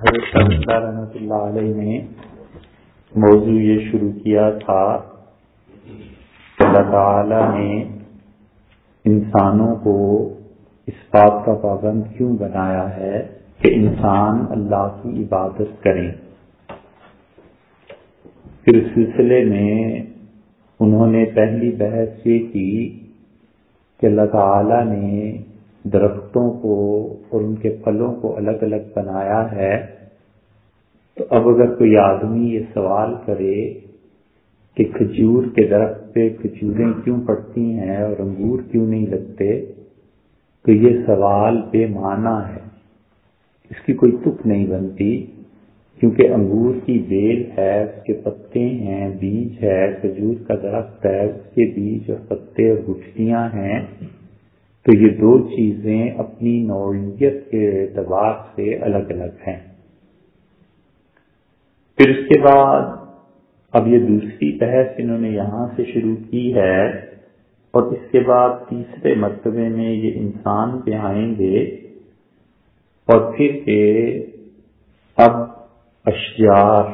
حضرت رحمۃ اللہ علیہ نے موضوع یہ شروع کیا تھا کہ اللہ تعالی نے انسانوں کو اس بات کا پابند کیوں بنایا ہے کہ انسان اللہ کی عبادت کریں پھر اس سلسلے میں انہوں نے پہلی بحث یہ کی کہ اللہ تعالی نے درخت درختوں کو اور ان کے پھلوں کو الگ الگ بنایا ہے، تو اب اگر کوئی آدمی یہ سوال کرے کہ کھجور کے درخت پہ کھجوریں کیوں پڑتی ہیں اور انگور کیوں نہیں لگتے، تو یہ سوال بے معنی ہے۔ اس کی کوئی تک نہیں بنتی، کیونکہ انگور کی بیل ہے، اس کے پتے ہیں، بیج ہے، کھجور کا درخت ہے، اس کے بیج اور پتے اور گٹھلیاں ہیں۔ تو یہ دو چیزیں اپنی نوعیت کے اعتبار سے الگ الگ ہیں۔ پھر اس کے بعد اب یہ دوسری بحث انہوں نے یہاں سے شروع کی ہے اور اس کے بعد تیسرے مرتبے میں یہ انسان پہ آئیں گے اور پھر کہ اب اشجار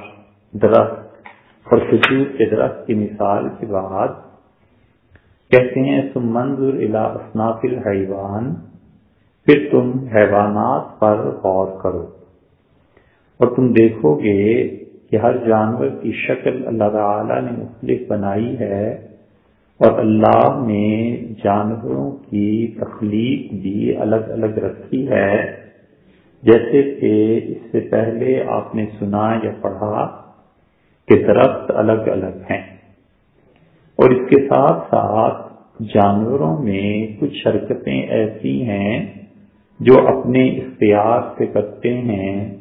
درخت اور کھجور کے درخت کی مثال کے بعد کہتے ہیں تم منظر الا اصناف الحیوان، پھر تم حیوانات پر غور کرو اور تم دیکھو گے کہ ہر جانور کی شکل اللہ تعالی نے مختلف بنائی ہے اور اللہ نے جانوروں کی تخلیق بھی الگ الگ رکھی ہے۔ جیسے کہ اس سے پہلے آپ نے سنا یا پڑھا کہ درخت الگ الگ ہیں۔ اور اس کے ساتھ ساتھ جانوروں میں کچھ حرکتیں ایسی ہیں جو اپنے اختیار سے کرتے ہیں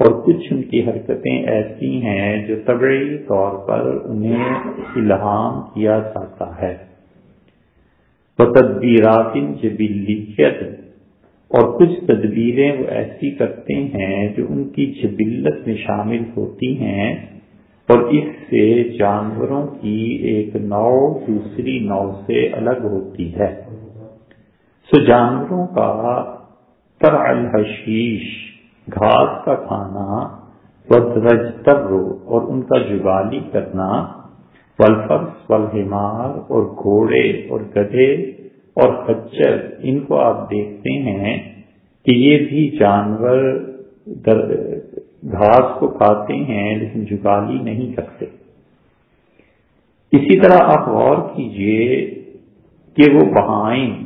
اور کچھ ان کی حرکتیں ایسی ہیں جو طبعی طور پر انہیں الہام کیا جاتا ہے۔ تدبیرات جبلیت اور کچھ تدبیریں وہ ایسی کرتے ہیں جو ان کی جبلت میں شامل ہوتی ہیں۔ اور اس سے جانوروں کی ایک نو دوسری نو سے الگ ہوتی ہے۔ سو جانوروں کا تر الحشیش، گھاس کا کھانا ترو اور ان کا جگالی کرنا ولفرس ولہمار اور گھوڑے اور گدھے اور خچر، ان کو آپ دیکھتے ہیں کہ یہ بھی جانور گھاس کو کھاتے ہیں لیکن جگالی نہیں کرتے اسی طرح آپ غور کیجیے کہ وہ بہائیں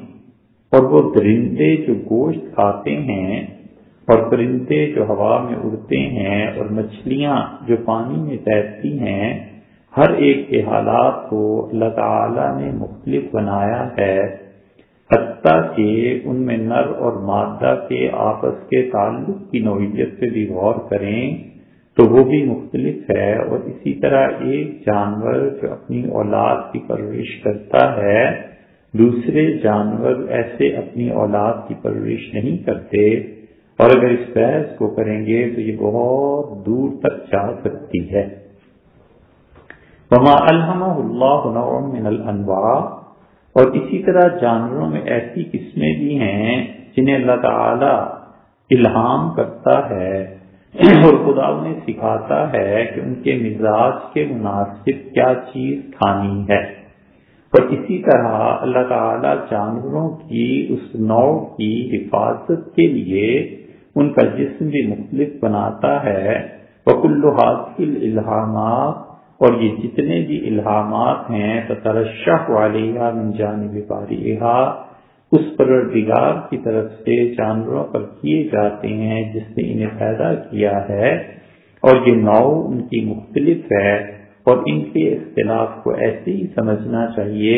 اور وہ درندے جو گوشت کھاتے ہیں اور پرندے جو ہوا میں اڑتے ہیں اور مچھلیاں جو پانی میں تیرتی ہیں، ہر ایک کے حالات کو اللہ تعالی نے مختلف بنایا ہے۔ حتیٰ کہ ان میں نر اور مادہ کے آپس کے تعلق کی نوعیت سے بھی غور کریں تو وہ بھی مختلف ہے اور اسی طرح ایک جانور جو اپنی اولاد کی پرورش کرتا ہے، دوسرے جانور ایسے اپنی اولاد کی پرورش نہیں کرتے۔ اور اگر اس بحث کو کریں گے تو یہ بہت دور تک جا سکتی ہے۔ وما الحمہ اللہ من الانواع اور اسی طرح جانوروں میں ایسی قسمیں بھی ہیں جنہیں اللہ تعالی الہام کرتا ہے اور خدا انہیں سکھاتا ہے کہ ان کے مزاج کے مناسب کیا چیز کھانی ہے۔ اور اسی طرح اللہ تعالی جانوروں کی اس نو کی حفاظت کے لیے ان کا جسم بھی مختلف بناتا ہے۔ وکل حاصل الہامات اور یہ جتنے بھی الہامات ہیں ترشح والیہ من جانب بارئہا، اس پروردگار کی طرف سے جانوروں پر کیے جاتے ہیں جس نے انہیں پیدا کیا ہے۔ اور یہ نو ان کی مختلف ہے، اور ان کے اختلاف کو ایسے ہی سمجھنا چاہیے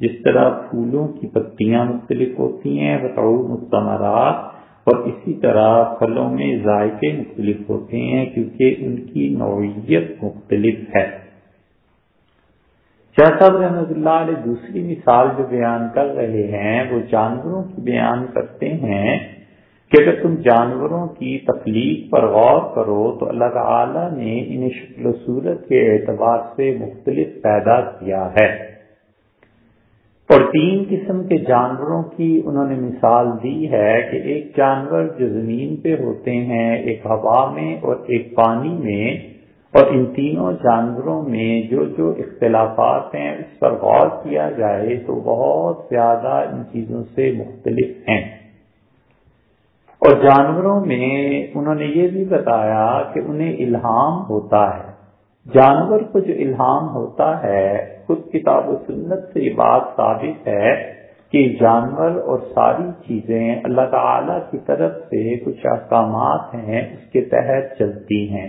جس طرح پھولوں کی پتیاں مختلف ہوتی ہیں۔ بطور مستمرات اور اسی طرح پھلوں میں ذائقے مختلف ہوتے ہیں کیونکہ ان کی نوعیت مختلف ہے۔ شاہ صاحب رحمۃ اللہ علیہ دوسری مثال جو بیان کر رہے ہیں، وہ جانوروں کی بیان کرتے ہیں کہ اگر تم جانوروں کی تخلیق پر غور کرو تو اللہ تعالی نے انہیں شکل و صورت کے اعتبار سے مختلف پیدا کیا ہے۔ اور تین قسم کے جانوروں کی انہوں نے مثال دی ہے کہ ایک جانور جو زمین پہ ہوتے ہیں، ایک ہوا میں اور ایک پانی میں، اور ان تینوں جانوروں میں جو جو اختلافات ہیں، اس پر غور کیا جائے تو بہت زیادہ ان چیزوں سے مختلف ہیں۔ اور جانوروں میں انہوں نے یہ بھی بتایا کہ انہیں الہام ہوتا ہے۔ جانور کو جو الہام ہوتا ہے، خود کتاب و سنت سے یہ بات ثابت ہے کہ جانور اور ساری چیزیں اللہ تعالی کی طرف سے کچھ احکامات ہیں، اس کے تحت چلتی ہیں۔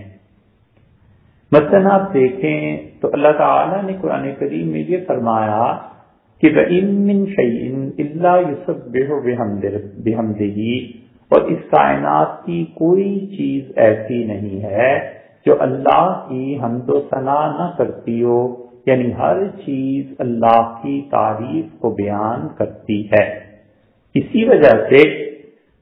مثلاً آپ دیکھیں تو اللہ تعالی نے قرآن کریم میں یہ فرمایا کہ اللہ یوسف بے اور اس کائنات کی کوئی چیز ایسی نہیں ہے جو اللہ کی حمد و ثنا نہ کرتی ہو یعنی ہر چیز اللہ کی تعریف کو بیان کرتی ہے۔ اسی وجہ سے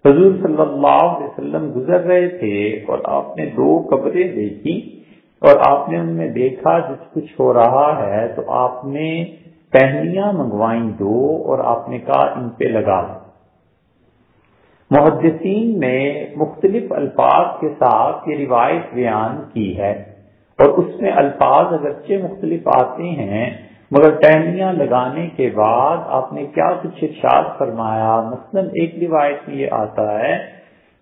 حضور صلی اللہ علیہ وسلم گزر رہے تھے اور آپ نے دو قبریں دیکھی اور آپ نے ان میں دیکھا جس کچھ ہو رہا ہے، تو آپ نے پہنیاں منگوائیں دو اور آپ نے کہا ان پہ لگا دو۔ محدثین نے مختلف الفاظ کے ساتھ یہ روایت بیان کی ہے اور اس میں الفاظ اگرچہ مختلف آتے ہیں، مگر ٹہنیاں لگانے کے بعد آپ نے کیا کچھ ارشاد فرمایا؟ مثلا ایک روایت میں یہ آتا ہے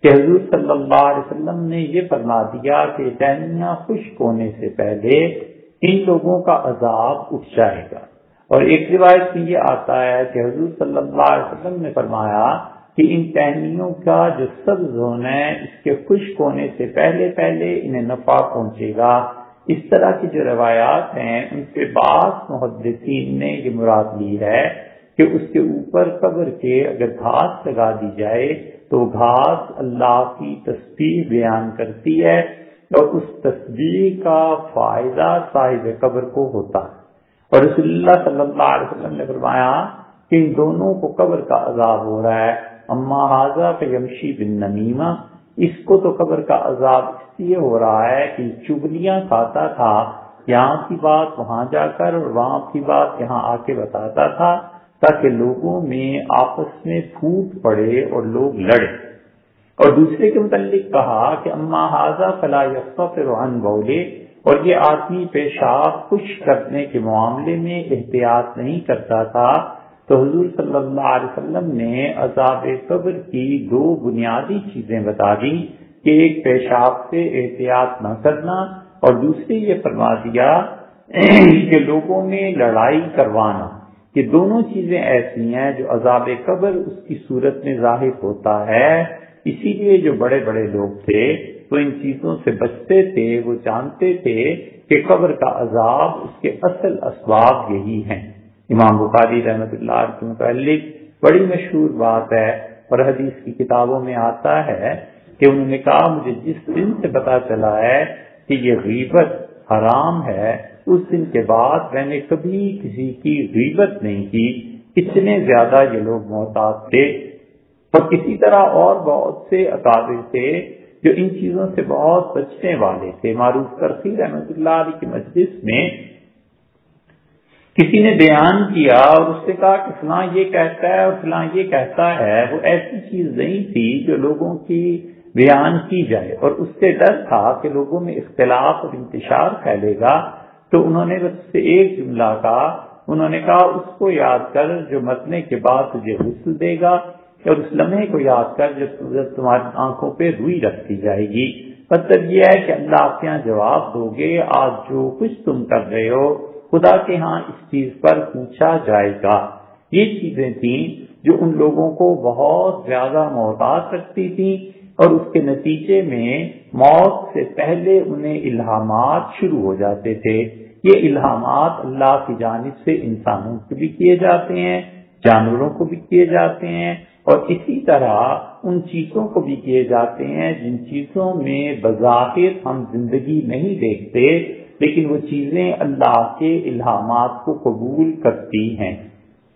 کہ حضور صلی اللہ علیہ وسلم نے یہ فرما دیا کہ ٹہنیاں خشک ہونے سے پہلے ان لوگوں کا عذاب اٹھ جائے گا۔ اور ایک روایت میں یہ آتا ہے کہ حضور صلی اللہ علیہ وسلم نے فرمایا کہ ان ٹہنیوں کا جو سبز ہونا ہے، اس کے خشک ہونے سے پہلے پہلے انہیں نفع پہنچے گا۔ اس طرح کی جو روایات ہیں، ان کے بعض محدثین نے یہ مراد لی ہے کہ اس کے اوپر قبر کے اگر گھاس لگا دی جائے تو گھاس اللہ کی تصویر بیان کرتی ہے اور اس تصویر کا فائدہ صاحب قبر کو ہوتا ہے۔ اور رسول اللہ صلی اللہ علیہ وسلم نے فرمایا کہ ان دونوں کو قبر کا عذاب ہو رہا ہے۔ اما حاضہ یمشی بن نمیمہ اس کو تو قبر کا عذاب اس لیے ہو رہا ہے کہ چگلیاں کھاتا تھا، یہاں کی بات وہاں جا کر اور وہاں کی بات یہاں آ کے بتاتا تھا تاکہ لوگوں میں آپس میں پھوٹ پڑے اور لوگ لڑے۔ اور دوسرے کے متعلق کہا کہ اما حاضہ فلا روحان بولے، اور یہ آدمی پیشاب خوش کرنے کے معاملے میں احتیاط نہیں کرتا تھا۔ تو حضور صلی اللہ علیہ وسلم نے عذاب قبر کی دو بنیادی چیزیں بتا دی کہ ایک پیشاب سے احتیاط نہ کرنا اور دوسری یہ فرما دیا کہ لوگوں میں لڑائی کروانا یہ دونوں چیزیں ایسی ہیں جو عذاب قبر اس کی صورت میں ظاہر ہوتا ہے۔ اسی لیے جو بڑے بڑے لوگ تھے، وہ ان چیزوں سے بچتے تھے، وہ جانتے تھے کہ قبر کا عذاب اس کے اصل اسباب یہی ہیں۔ امام بخاری رحمت اللہ کے متعلق بڑی مشہور بات ہے اور حدیث کی کتابوں میں آتا ہے کہ انہوں نے کہا، مجھے جس دن سے پتا چلا ہے کہ یہ غیبت حرام ہے، اس دن کے بعد میں نے کبھی کسی کی غیبت نہیں کی، اتنے زیادہ یہ لوگ محتاط تھے۔ اور کسی طرح اور بہت سے اکابر تھے جو ان چیزوں سے بہت بچنے والے تھے۔ معروف کرفی رحمت اللہ علیہ کی مجلس میں کسی نے بیان کیا اور اس سے کہا کہ فلاں یہ کہتا ہے اور فلاں یہ کہتا ہے، وہ ایسی چیز نہیں تھی جو لوگوں کی بیان کی جائے۔ اور اس سے ڈر تھا کہ لوگوں میں اختلاف اور انتشار پھیلے گا۔ تو انہوں نے اس سے ایک جملہ کہا۔ انہوں نے کہا، اس کو یاد کر جو مرنے کے بعد تجھے غسل دے گا اور اس لمحے کو یاد کر جو تمہاری آنکھوں پہ روئی رکھتی جائے گی۔ مطلب یہ ہے کہ اللہ آپ کے یہاں جواب دو گے، آج جو کچھ تم کر رہے ہو خدا کے ہاں اس چیز پر پوچھا جائے گا۔ یہ چیزیں تھیں جو ان لوگوں کو بہت زیادہ محتاط رکھتی تھیں اور اس کے نتیجے میں موت سے پہلے انہیں الہامات شروع ہو جاتے تھے۔ یہ الہامات اللہ کی جانب سے انسانوں کو بھی کیے جاتے ہیں، جانوروں کو بھی کیے جاتے ہیں اور اسی طرح ان چیزوں کو بھی کیے جاتے ہیں جن چیزوں میں بظاہر ہم زندگی نہیں دیکھتے۔ لیکن وہ چیزیں اللہ کے الہامات کو قبول کرتی ہیں۔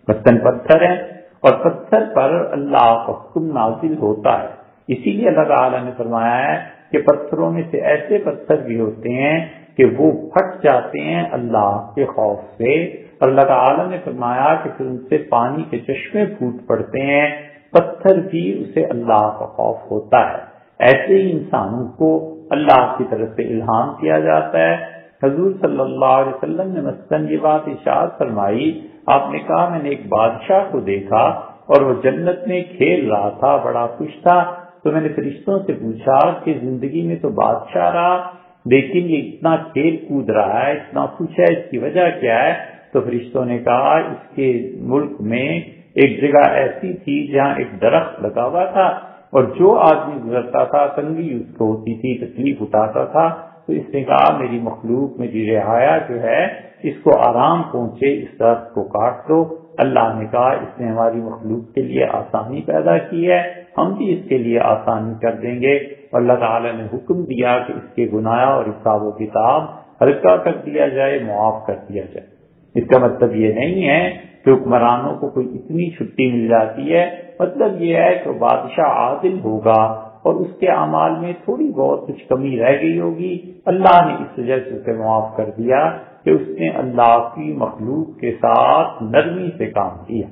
مثلاً پتھر ہے اور پتھر پر اللہ کا حکم نازل ہوتا ہے۔ اسی لیے اللہ تعالیٰ نے فرمایا ہے کہ پتھروں میں سے ایسے پتھر بھی ہوتے ہیں کہ وہ پھٹ جاتے ہیں اللہ کے خوف سے۔ اور اللہ تعالی نے فرمایا کہ پھر ان سے پانی کے چشمے پھوٹ پڑتے ہیں۔ پتھر بھی اسے اللہ کا خوف ہوتا ہے۔ ایسے ہی انسانوں کو اللہ کی طرف سے الہام کیا جاتا ہے۔ حضور صلی اللہ علیہ وسلم نے مثلاً یہ بات اشاد فرمائی، آپ نے کہا، میں نے ایک بادشاہ کو دیکھا اور وہ جنت میں کھیل رہا تھا، بڑا خوش تھا۔ تو میں نے فرشتوں سے پوچھا کہ زندگی میں تو بادشاہ رہا، لیکن یہ اتنا کھیل کود رہا ہے، اتنا خوش ہے، اس کی وجہ کیا ہے؟ تو فرشتوں نے کہا، اس کے ملک میں ایک جگہ ایسی تھی جہاں ایک درخت لگا ہوا تھا اور جو آدمی گزرتا تھا، تنگی اس کو ہوتی تھی، تکلیف اٹھاتا تھا۔ تو اس نے کہا، میری مخلوق، میری رہایا جو ہے، اس کو آرام پہنچے، اس درد کو کاٹ دو۔ اللہ نے کہا، اس نے ہماری مخلوق کے لیے آسانی پیدا کی ہے، ہم بھی اس کے لیے آسانی کر دیں گے۔ اور اللہ تعالی نے حکم دیا کہ اس کے گناہ اور حساب و کتاب ہلکا کر دیا جائے، معاف کر دیا جائے۔ اس کا مطلب یہ نہیں ہے کہ حکمرانوں کو کوئی اتنی چھٹی مل جاتی ہے۔ مطلب یہ ہے کہ بادشاہ عادل ہوگا۔ اور اس کے اعمال میں تھوڑی بہت کچھ کمی رہ گئی ہوگی۔ اللہ نے اس وجہ سے اسے معاف کر دیا کہ اس نے اللہ کی مخلوق کے ساتھ نرمی سے کام کیا۔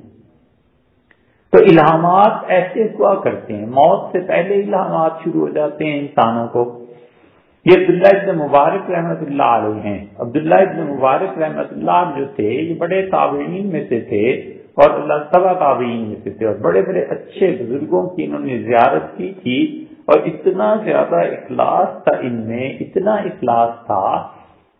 تو الہامات ایسے ہوا کرتے ہیں۔ موت سے پہلے الہامات شروع ہو جاتے ہیں انسانوں کو۔ یہ عبداللہ ابن مبارک رحمت اللہ علیہ ہیں۔ عبداللہ ابن مبارک رحمت اللہ جو تھے، یہ بڑے تابعین میں سے تھے اور اللہ سبا تابعین میں سے تھے اور بڑے بڑے اچھے بزرگوں کی انہوں نے زیارت کی تھی۔ اور اتنا زیادہ اخلاص تھا ان میں، اتنا اخلاص تھا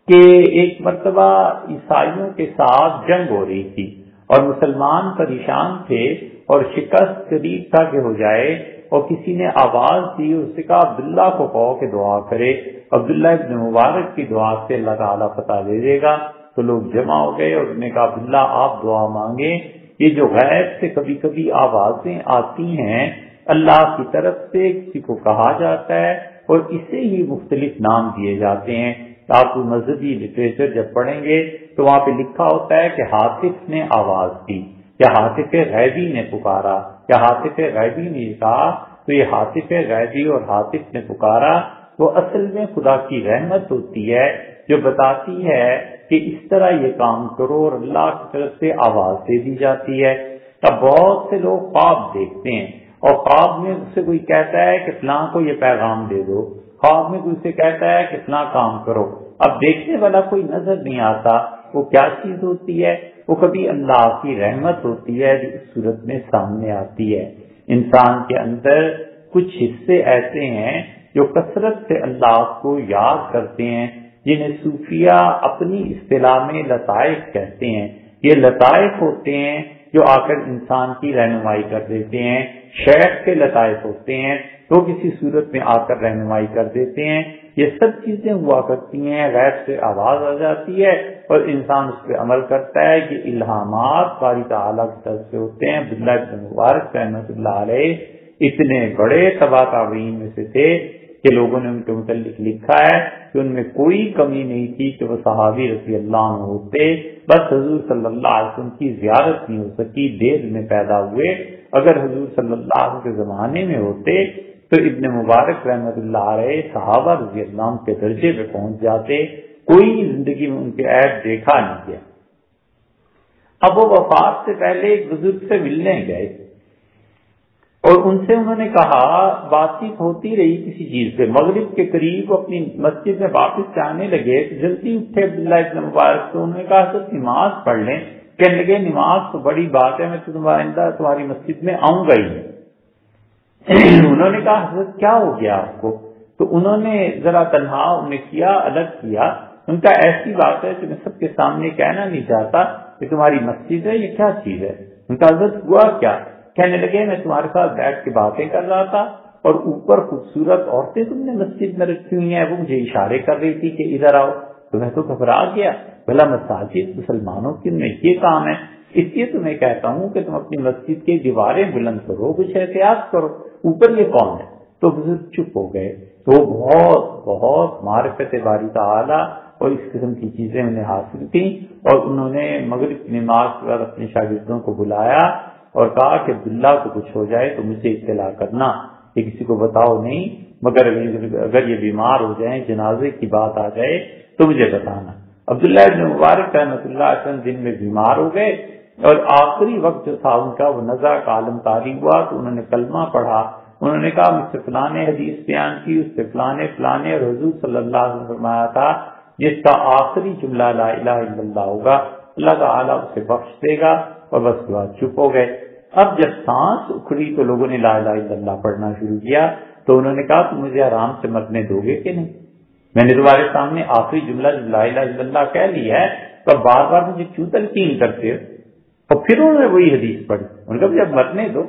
کہ ایک مرتبہ عیسائیوں کے ساتھ جنگ ہو رہی تھی اور مسلمان پریشان تھے اور شکست قریب تھا کہ ہو جائے اور کسی نے آواز دی، اس سے کہا، عبداللہ کو کہو کہ دعا کرے۔ عبداللہ ابن مبارک کی دعا سے اللہ تعالیٰ پتہ دے دے گا۔ تو لوگ جمع ہو گئے اور انہوں نے کہا، عبداللہ آپ دعا مانگے یہ جو غیب سے کبھی کبھی آوازیں آتی ہیں اللہ کی طرف سے کسی کو کہا جاتا ہے اور اسے ہی مختلف نام دیے جاتے ہیں۔ آپ مذہبی لٹریچر جب پڑھیں گے تو وہاں پہ لکھا ہوتا ہے کہ حاطف نے آواز دی، یا حاطف غیبی نے پکارا، یا حاطف غیبی نے کہا، تو یہ حاطف غیبی اور حاطف نے پکارا، وہ اصل میں خدا کی رحمت ہوتی ہے، جو بتاتی ہے کہ اس طرح یہ کام کرو اور اللہ کی طرف سے آواز دے دی جاتی ہے۔ تب بہت سے لوگ خواب دیکھتے ہیں۔ اور خواب میں اس سے کوئی کہتا ہے کہ فلاں کو یہ پیغام دے دو۔ خواب میں کوئی سے کہتا ہے کہ فلاں کام کرو۔ اب دیکھنے والا کوئی نظر نہیں آتا۔ وہ کیا چیز ہوتی ہے؟ وہ کبھی اللہ کی رحمت ہوتی ہے جو اس صورت میں سامنے آتی ہے۔ انسان کے اندر کچھ حصے ایسے ہیں جو کثرت سے اللہ کو یاد کرتے ہیں، جنہیں صوفیہ اپنی اصطلاح میں لطائف کہتے ہیں۔ یہ لطائف ہوتے ہیں جو آ کر انسان کی رہنمائی کر دیتے ہیں شیخ کے لطائف ہوتے ہیں، تو کسی صورت میں آ کر رہنمائی کر دیتے ہیں۔ یہ سب چیزیں ہوا کرتی ہیں غیر سے آواز آ جاتی ہے اور انسان اس پہ عمل کرتا ہے کہ الہامات باری تعالیٰ کی طرف سے ہوتے ہیں۔ عبداللہ مبارک رحمۃ اللہ علیہ اتنے بڑے تباہ تعبین میں سے تھے کہ لوگوں نے ان کے متعلق لکھا ہے کہ ان میں کوئی کمی نہیں تھی کہ وہ صحابی رضی اللہ عنہ ہوتے۔ بس حضور صلی اللہ علیہ وسلم کی زیارت نہیں ہو سکی، دیر میں پیدا ہوئے۔ اگر حضور صلی اللہ علیہ کے زمانے میں ہوتے تو ابن مبارک رحمت اللہ علیہ صحابہ رضی اللہ عنہ کے درجے پہ پہنچ جاتے۔ کوئی زندگی میں ان کے عیب دیکھا نہیں گیا۔ اب وہ وفات سے پہلے ایک بزرگ سے ملنے گئے۔ اور ان سے انہوں نے کہا بات چیت ہوتی رہی کسی چیز پہ مغرب کے قریب اپنی مسجد میں واپس جانے لگے، جلدی اٹھے عبداللہ ابن مبارک تو انہوں نے کہا سر نماز پڑھ لیں. کہنے لگے، نماز تو بڑی بات ہے، میں تمہارا تمہاری مسجد میں آؤں گا ہی انہوں نے کہا، حضرت، کیا ہو گیا آپ کو؟ تو انہوں نے ذرا تنہا انہیں کیا، الگ کیا۔ ان کا ایسی بات ہے کہ میں سب کے سامنے کہنا نہیں چاہتا کہ تمہاری مسجد ہے، یہ کیا چیز ہے؟ ان کا حضرت، ہوا کیا؟ کہنے لگے، میں تمہارے ساتھ بیٹھ کے باتیں کر رہا تھا اور اوپر خوبصورت عورتیں تم نے مسجد میں رکھی ہوئی ہیں، وہ مجھے اشارے کر رہی تھی کہ ادھر آؤ۔ تو میں تو گھبرا گیا۔ بھلا مساجد مسلمانوں کی میں یہ کام ہے۔ اس لیے تو میں کہتا ہوں کہ تم اپنی مسجد کی دیواریں بلند کرو، کچھ احتیاط کرو۔ اوپر یہ کون ہے؟ تو بزرگ چپ ہو گئے۔ تو بہت بہت معرفت باری تعالی اور اس قسم کی چیزیں انہیں حاصل کی اور انہوں نے مغرب نماز کے بعد اپنے شاگردوں کو بلایا۔ اور کہا کہ عبداللہ کو کچھ ہو جائے تو مجھے اطلاع کرنا یہ کسی کو بتاؤ نہیں، مگر اگر یہ بیمار ہو جائیں، جنازے کی بات آ جائے، تو مجھے بتانا۔ عبداللہ ابن مبارک رحمۃ اللہ علیہ دن میں بیمار ہو گئے، اور آخری وقت جو تھا ان کا وہ نظر کا عالم تاری ہوا، تو انہوں نے کلمہ پڑھا۔ انہوں نے کہا، مجھ سے فلانے حدیث بیان کی، اس سے فلانے فلانے اور حضور صلی اللہ علیہ وسلم فرمایا تھا، جس کا آخری جملہ لا الہ الا اللہ ہوگا، اللہ تعالیٰ اسے بخش دے گا اور بس بات چپ ہو گئے۔ اب جب سانس اکھڑی تو لوگوں نے لا الہ الا اللہ پڑھنا شروع کیا تو انہوں نے کہا تم مجھے آرام سے مرنے دو گے کہ نہیں؟ میں نے تمہارے سامنے آخری جملہ جب لا الہ الا اللہ کہہ لیا ہے، تو بار بار مجھے کیوں تلقین کرتے ہو؟ اور پھر انہوں نے وہی حدیث پڑھی۔ انہوں ان کا جب مرنے دو۔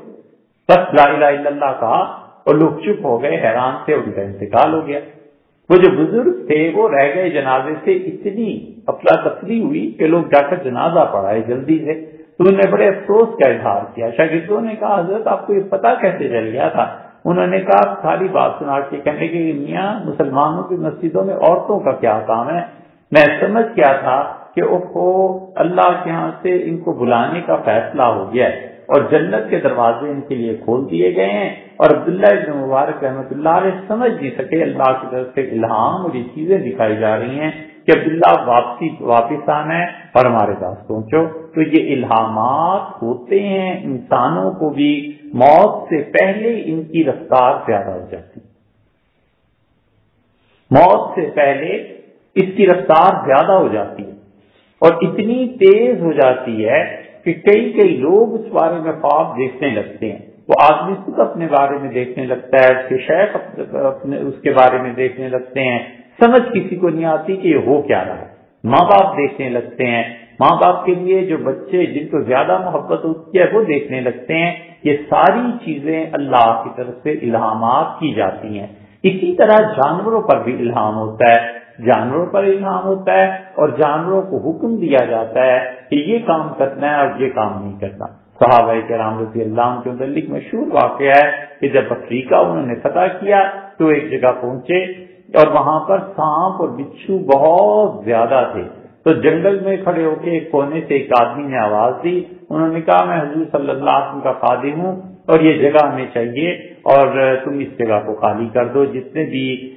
بس لا الہ الا اللہ کہا اور لوگ چپ ہو گئے، حیران سے ان کا انتقال ہو گیا۔ وہ جو بزرگ تھے، وہ رہ گئے جنازے سے، اتنی افلا تفری ہوئی کہ لوگ جا کر جنازہ پڑھائے، جلدی سے۔ تو انہوں نے بڑے افسوس کا اظہار کیا۔ شاگردوں نے کہا، حضرت، آپ کو یہ پتا کیسے چل گیا تھا؟ انہوں نے کہا، ساری بات سنا کے کہنے کے میاں، مسلمانوں کی مسجدوں میں عورتوں کا کیا کام ہے؟ میں سمجھ کیا تھا کہ اوہو، اللہ کے ہاں سے ان کو بلانے کا فیصلہ ہو گیا ہے اور جنت کے دروازے ان کے لیے کھول دیے گئے ہیں۔ اور عبداللہ ابن مبارک رحمۃ اللہ علیہ سمجھ نہیں سکے، اللہ کی طرف سے الہام اور یہ چیزیں دکھائی جا رہی ہیں کہ عبداللہ واپسی، واپس آنا ہے اور ہمارے پاس پہنچو۔ تو یہ الہامات ہوتے ہیں، انسانوں کو بھی موت سے پہلے ان کی رفتار زیادہ ہو جاتی۔ موت سے پہلے اس کی رفتار زیادہ ہو جاتی ہے۔ اور اتنی تیز ہو جاتی ہے کہ کئی کئی لوگ اس بارے میں خواب دیکھنے لگتے ہیں۔ وہ آدمی خود اپنے بارے میں دیکھنے لگتا ہے، اس کے شیخ اپنے اس کے بارے میں دیکھنے لگتے ہیں۔ سمجھ کسی کو نہیں آتی کہ یہ ہو کیا رہا ہے۔ ماں باپ دیکھنے لگتے ہیں۔ ماں باپ کے لیے جو بچے جن کو زیادہ محبت ہوتی ہے وہ دیکھنے لگتے ہیں، یہ ساری چیزیں اللہ کی طرف سے الہامات کی جاتی ہیں۔ اسی طرح جانوروں پر بھی الہام ہوتا ہے۔ جانوروں پر الہام ہوتا ہے اور جانوروں کو حکم دیا جاتا ہے کہ یہ کام کرنا ہے اور یہ کام نہیں کرنا۔ صحابہ کے رام رضی اللہ کے متعلق مشہور واقعہ ہے کہ جب افریقہ انہوں نے فتح کیا تو ایک جگہ پہنچے اور وہاں پر سانپ اور بچھو بہت زیادہ تھے۔ تو جنگل میں کھڑے ہو کے ایک کونے سے ایک آدمی نے آواز دی، انہوں نے کہا، میں حضور صلی اللہ علیہ وسلم کا خادم ہوں اور یہ جگہ ہمیں چاہیے اور تم اس جگہ کو خالی کر دو، جتنے بھی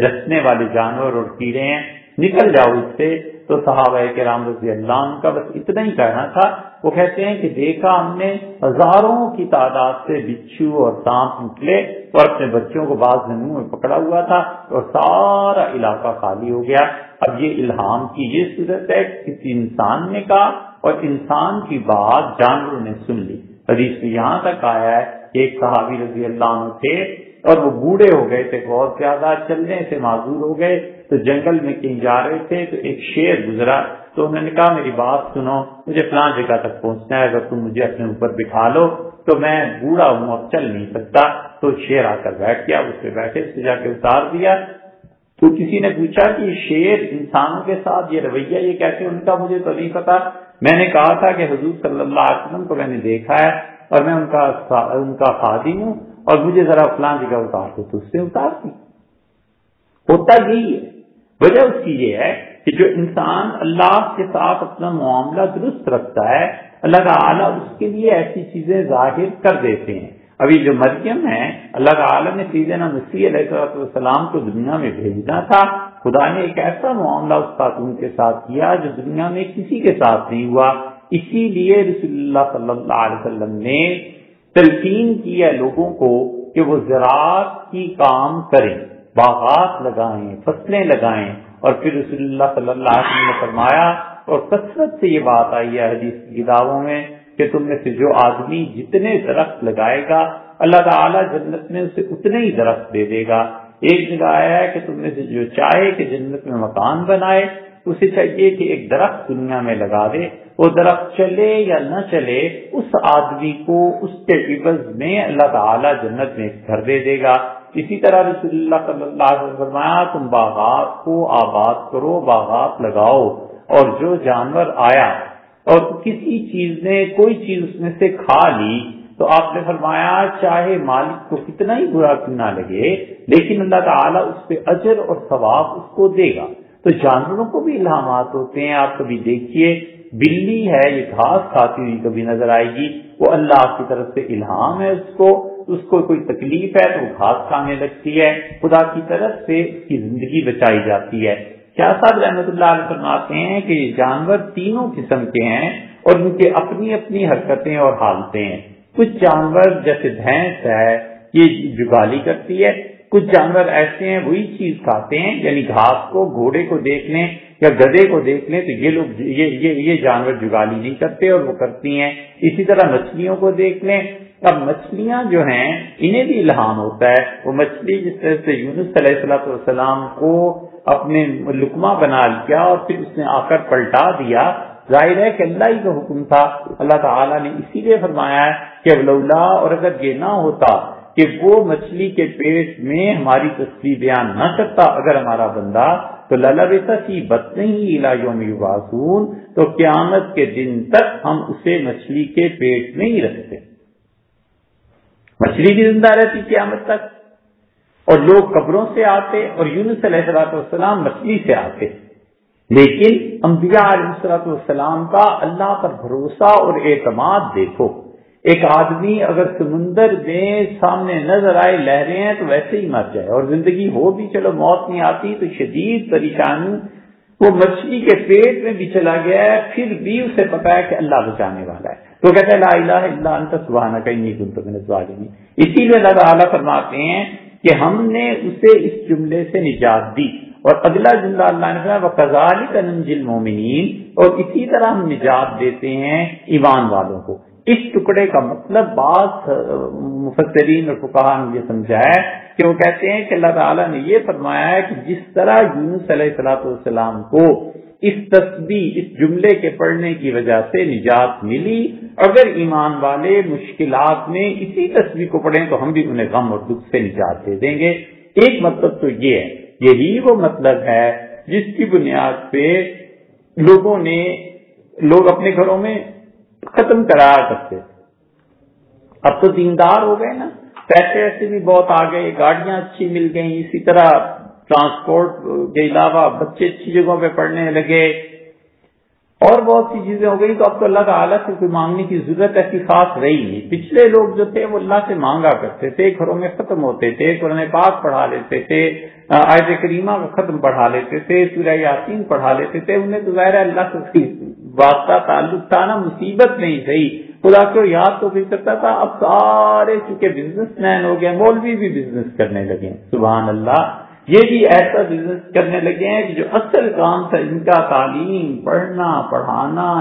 ڈسنے والے جانور اور کیڑے ہیں، نکل جاؤ اس سے۔ تو صحابہ کے رام رضی اللہ عنہ کا بس اتنا ہی کہنا تھا۔ وہ کہتے ہیں کہ دیکھا ہم نے ہزاروں کی تعداد سے بچھو اور سانپ نکلے۔ اور اپنے بچوں کو بعض منہ میں پکڑا ہوا تھا اور سارا علاقہ خالی ہو گیا۔ اب یہ الہام کی یہ صورت ہے کسی انسان نے کہا اور انسان کی بات جانوروں نے سن لی۔ حدیث میں یہاں تک آیا ہے ایک صحابی رضی اللہ عنہ تھے اور وہ بوڑھے ہو گئے تھے، بہت زیادہ چلنے سے معذور ہو گئے۔ تو جنگل میں کہیں جا رہے تھے تو ایک شیر گزرا۔ تو انہوں نے کہا، میری بات سنو، مجھے فلاں جگہ تک پہنچنا ہے، اگر تم مجھے اپنے اوپر بٹھا لو۔ تو میں بوڑھا ہوں، اب چل نہیں سکتا۔ تو شیر آ کر بیٹھ گیا، اس پہ بیٹھے، اس سے جا کے اتار دیا۔ تو کسی نے پوچھا کہ شیر انسانوں کے ساتھ، یہ رویہ، یہ کیسے ان کا؟ مجھے تو نہیں پتا۔ میں نے کہا تھا کہ حضور صلی اللہ علیہ وسلم کو میں نے دیکھا ہے اور میں ان کا ان کا خادم ہوں اور مجھے ذرا فلاں جگہ اتار دو۔ تو اس سے اتار دی۔ ہوتا یہی ہے۔ وجہ اس کی یہ ہے کہ جو انسان اللہ کے ساتھ اپنا معاملہ درست رکھتا ہے اللہ تعالیٰ اس کے لیے ایسی چیزیں ظاہر کر دیتے ہیں۔ ابھی جو مریم ہے، اللہ تعالیٰ نے سیدنا مسیح علیہ السلام کو دنیا میں بھیجنا تھا۔ خدا نے ایک ایسا معاملہ اس خاتون کے ساتھ کیا جو دنیا میں کسی کے ساتھ نہیں ہوا۔ اسی لیے رسول اللہ صلی اللہ علیہ وسلم نے تلقین کی ہے لوگوں کو کہ وہ زراعت کی کام کریں، باغات لگائیں، فصلیں لگائیں۔ اور پھر رسول اللہ صلی اللہ علیہ وسلم نے فرمایا اور کثرت سے یہ بات آئی ہے حدیث کی کتابوں میں کہ تم میں سے جو آدمی جتنے درخت لگائے گا، اللہ تعالیٰ جنت میں اسے اتنے ہی درخت دے دے گا۔ ایک جگہ آیا ہے کہ تم میں سے جو چاہے کہ جنت میں مکان بنائے، اسے چاہیے کہ ایک درخت دنیا میں لگا دے۔ وہ درخت چلے یا نہ چلے، اس آدمی کو اس کے عوض میں اللہ تعالیٰ جنت میں گھر دے دے گا۔ اسی طرح رسول اللہ صلی اللہ علیہ وسلم فرمایا، تم باغات کو آباد کرو، باغات لگاؤ۔ اور جو جانور آیا اور کسی چیز نے کوئی چیز اس میں سے کھا لی تو آپ نے فرمایا چاہے مالک کو کتنا ہی برا کیوں نہ لگے، لیکن اللہ تعالیٰ اس پہ اجر اور ثواب اس کو دے گا۔ تو جانوروں کو بھی الہامات ہوتے ہیں، آپ کبھی دیکھیے، بلی ہے، یہ گھاس کھاتی ہوئی کبھی نظر آئے گی، وہ اللہ کی طرف سے الہام ہے اس کو اس کو کوئی تکلیف ہے تو وہ گھاس کھانے لگتی ہے، خدا کی طرف سے اس کی زندگی بچائی جاتی ہے۔ کیا صاحب رحمت اللہ علیہ فرماتے ہیں کہ یہ جانور تینوں قسم کے ہیں اور ان کے اپنی اپنی حرکتیں اور حالتیں ہیں۔ کچھ جانور جیسے بھینس ہے یہ جگالی کرتی ہے۔ کچھ جانور ایسے ہیں وہی چیز کھاتے ہیں یعنی گھاس کو گھوڑے کو دیکھ لیں یا گدے کو دیکھ لیں تو یہ لوگ یہ یہ, یہ جانور جگالی نہیں کرتے اور وہ کرتی ہیں۔ اسی طرح مچھلیوں کو دیکھ لیں۔ اب مچھلیاں جو ہیں انہیں بھی الہام ہوتا ہے۔ وہ مچھلی جس طرح سے یونس علیہ السلط والسلام کو اپنے لکما بنا لیا اور پھر اس نے آ کر پلٹا دیا۔ ظاہر ہے کہ اللہ ہی کا حکم تھا۔ اللہ تعالیٰ نے اسی لیے فرمایا ہے کہ اور اگر یہ نہ ہوتا کہ وہ مچھلی کے پیٹ میں ہماری تصویر بیان نہ کرتا اگر ہمارا بندہ، تو للبتا کی بت نہیں یوم یبعثون تو قیامت کے دن تک ہم اسے مچھلی کے پیٹ میں ہی رکھتے۔ مچھلی بھی زندہ رہتی قیامت تک۔ اور لوگ قبروں سے آتے اور یونس علیہ السلاۃ والسلام مچھلی سے آتے۔ لیکن انبیاء علیہ السلاۃ والسلام کا اللہ پر بھروسہ اور اعتماد دیکھو۔ ایک آدمی اگر سمندر میں سامنے نظر آئے لہریں ہیں تو ویسے ہی مر جائے اور زندگی ہو بھی چلو، موت نہیں آتی تو شدید پریشانی وہ مچھلی کے پیٹ میں بھی چلا گیا ہے، پھر بھی اسے پتا ہے کہ اللہ بچانے والا ہے۔ تو کہتے ہیں لا الہ الا انت سبحانہ کہیں نہیں کن اسی لیے اللہ تعالیٰ فرماتے ہیں کہ ہم نے اسے اس جملے سے نجات دی۔ اور اگلا جملہ اللہ نے وہ کزال مومنین اور اسی طرح ہم نجات دیتے ہیں ایمان والوں کو۔ اس ٹکڑے کا مطلب بعض مفسرین اور فکہ نے یہ سمجھا ہے کہ وہ کہتے ہیں کہ اللہ تعالیٰ نے یہ فرمایا ہے کہ جس طرح یونس علیہ السلاۃ والسلام کو اس تصویر اس جملے کے پڑھنے کی وجہ سے نجات ملی۔ اگر ایمان والے مشکلات میں اسی تصویر کو پڑھیں تو ہم بھی انہیں غم اور دکھ سے نجات دے دیں گے۔ ایک مطلب تو یہ ہے، یہی وہ مطلب ہے جس کی بنیاد پہ لوگوں نے، لوگ اپنے گھروں میں ختم کرایا کرتے اب تو دیندار ہو گئے نا۔ پیسے ایسے بھی بہت آ گئے، گاڑیاں اچھی مل گئی اسی طرح ٹرانسپورٹ کے علاوہ بچے اچھی جگہوں پہ پڑھنے لگے اور بہت سی چیزیں ہو گئی تو اب تو اللہ تعالیٰ سے کوئی مانگنے کی ضرورت ایسی خاص رہی نہیں۔ پچھلے لوگ جو تھے وہ اللہ سے مانگا کرتے تھے، گھروں میں ختم ہوتے تھے، قرآن پاک پڑھا لیتے تھے، آیت کریمہ کا ختم پڑھا لیتے تھے، سورہ یاسین پڑھا لیتے تھے۔ انہیں تو ظاہر اللہ سے واسطہ، تعلق تھا نا مصیبت نہیں صحیح خدا کو یاد تو بھی کرتا تھا۔ اب سارے چونکہ بزنس مین ہو گئے، مولوی بھی بزنس کرنے لگے۔ سبحان اللہ۔ یہ بھی ایسا بزنس کرنے لگے ہیں کہ جو اصل کام تھا ان کا تعلیم، پڑھنا، پڑھانا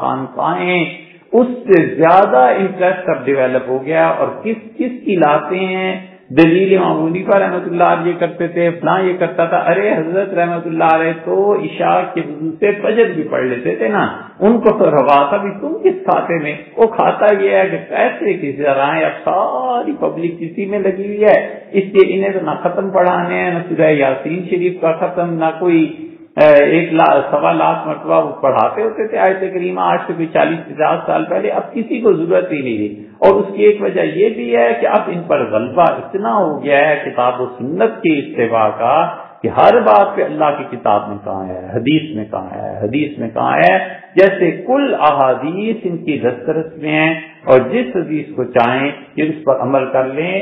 خانقاہیں، اس سے زیادہ انٹرسٹ اب ڈیولپ ہو گیا اور کس کس کی لاتے ہیں؟ دلیل معمولی پر رحمۃ اللہ علیہ یہ کرتے تھے، فلاں یہ کرتا تھا، ارے حضرت رحمۃ اللہ علیہ تو عشاء کے وضو سے فجر بھی پڑھ لیتے تھے نا۔ ان کو تو روا تھا بھی تم کس کھاتے میں؟ وہ کھاتا یہ ہے کہ پیسے کسی طرح اب ساری پبلک کسی میں لگی ہوئی ہے۔ اس لیے انہیں تو نہ ختم پڑھانے ہیں، نہ سورہ یاسین شریف کا ختم، نہ کوئی ایک سوا لاکھ مرتبہ وہ پڑھاتے ہوتے تھے آج تقریباً آج سے کوئی چالیس، پچاس سال پہلے، اب کسی کو ضرورت ہی نہیں تھی اور اس کی ایک وجہ یہ بھی ہے کہ اب ان پر غلبہ اتنا ہو گیا ہے، کتاب و سنت کے اتباع کا، کہ ہر بات پہ اللہ کی کتاب میں کہاں ہے، حدیث میں کہاں ہے، حدیث میں کہاں ہے۔ جیسے کل احادیث ان کی دسترس میں ہیں، اور جس حدیث کو چاہیں کہ اس پر عمل کر لیں،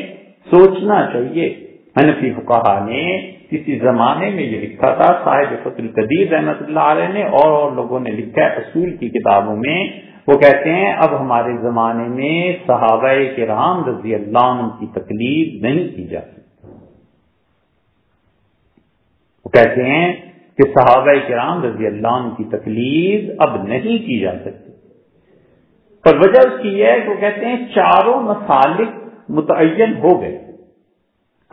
سوچنا چاہیے۔ حنفی فقہ نے کسی زمانے میں یہ لکھا تھا، صاحب فت القدیر رحمت اللہ علیہ نے اور اور لوگوں نے لکھا ہے اصول کی کتابوں میں۔ وہ کہتے ہیں، اب ہمارے زمانے میں صحابہ کے رام رضی اللہ عنہ کی تکلیف نہیں کی جا سکتی۔ وہ کہتے ہیں کہ صحابہ کرام رضی اللہ عنہ کی تکلیف اب نہیں کی جا سکتی۔ پر وجہ اس کی یہ ہے کہ وہ کہتے ہیں، چاروں مسالک متعین ہو گئے۔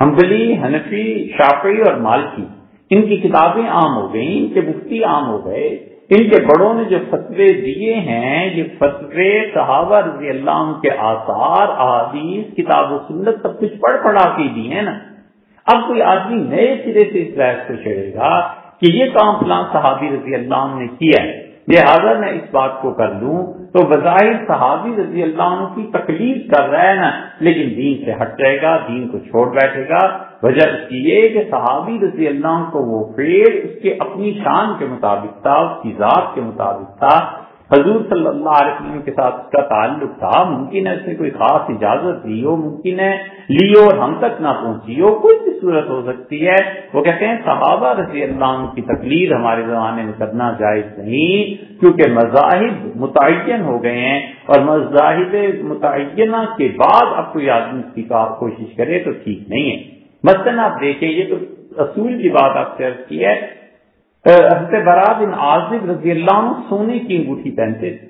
ہمبلی حنفی شافی اور مالکی، ان کی کتابیں عام ہو گئیں، ان کے مفتی عام ہو گئے، ان کے بڑوں نے جو فتوے دیے ہیں، یہ فتوے صحابہ رضی اللہ عنہ کے آثار، احادیث، کتاب و سنت، سب کچھ پڑھ پڑھا کے دی ہے نا۔ اب کوئی آدمی نئے سرے سے اس بحث کو چھڑے گا کہ یہ کام فلاں صحابی رضی اللہ عنہ نے کیا ہے۔ لہٰذا میں اس بات کو کر لوں، تو بظاہر صحابی رضی اللہ عنہ کی تکلیف کر رہا ہے نا، لیکن دین سے ہٹ جائے گا، دین کو چھوڑ بیٹھے گا۔ وجہ اس کی یہ کہ صحابی رضی اللہ عنہ کو وہ فیل اس کے اپنی شان کے مطابق تھا، اس کی ذات کے مطابق تھا۔ حضور صلی اللہ علیہ وسلم کے ساتھ اس کا تعلق تھا، ممکن ہے اس نے کوئی خاص اجازت لی ہو، ممکن ہے لی ہو اور ہم تک نہ پہنچی ہو، کوئی بھی صورت ہو سکتی ہے۔ وہ کہتے ہیں، صحابہ رضی اللہ عنہ کی تقریر ہمارے زمانے میں کرنا جائز نہیں، کیونکہ مذاہب متعین ہو گئے ہیں اور مذاہب متعینہ کے بعد اب کوئی آدمی اس کی کوشش کرے تو ٹھیک نہیں ہے۔ مثلاً آپ دیکھیں، یہ تو اصول کی بات آپ سے کی ہے حضرت برا بن عازب رضی اللہ عنہ سونے کی انگوٹھی پہنتے تھے۔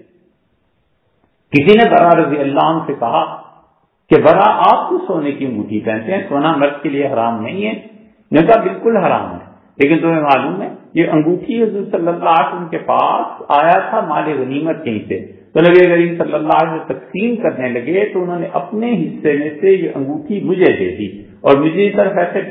کسی نے برا رضی اللہ عنہ سے کہا کہ برا آپ کو سونے کی انگوٹھی پہنتے ہیں، سونا مرد کے لیے حرام نہیں ہے۔ نے کہا بالکل حرام ہے، لیکن تمہیں معلوم ہے، یہ انگوٹھی حضور صلی اللہ علیہ وسلم کے پاس آیا تھا مال غنیمت کہیں سے تو نبی کریم صلی اللہ علیہ وسلم تقسیم کرنے لگے، تو انہوں نے اپنے حصے میں سے یہ انگوٹھی مجھے دے دی اور مجھے طرف ایسے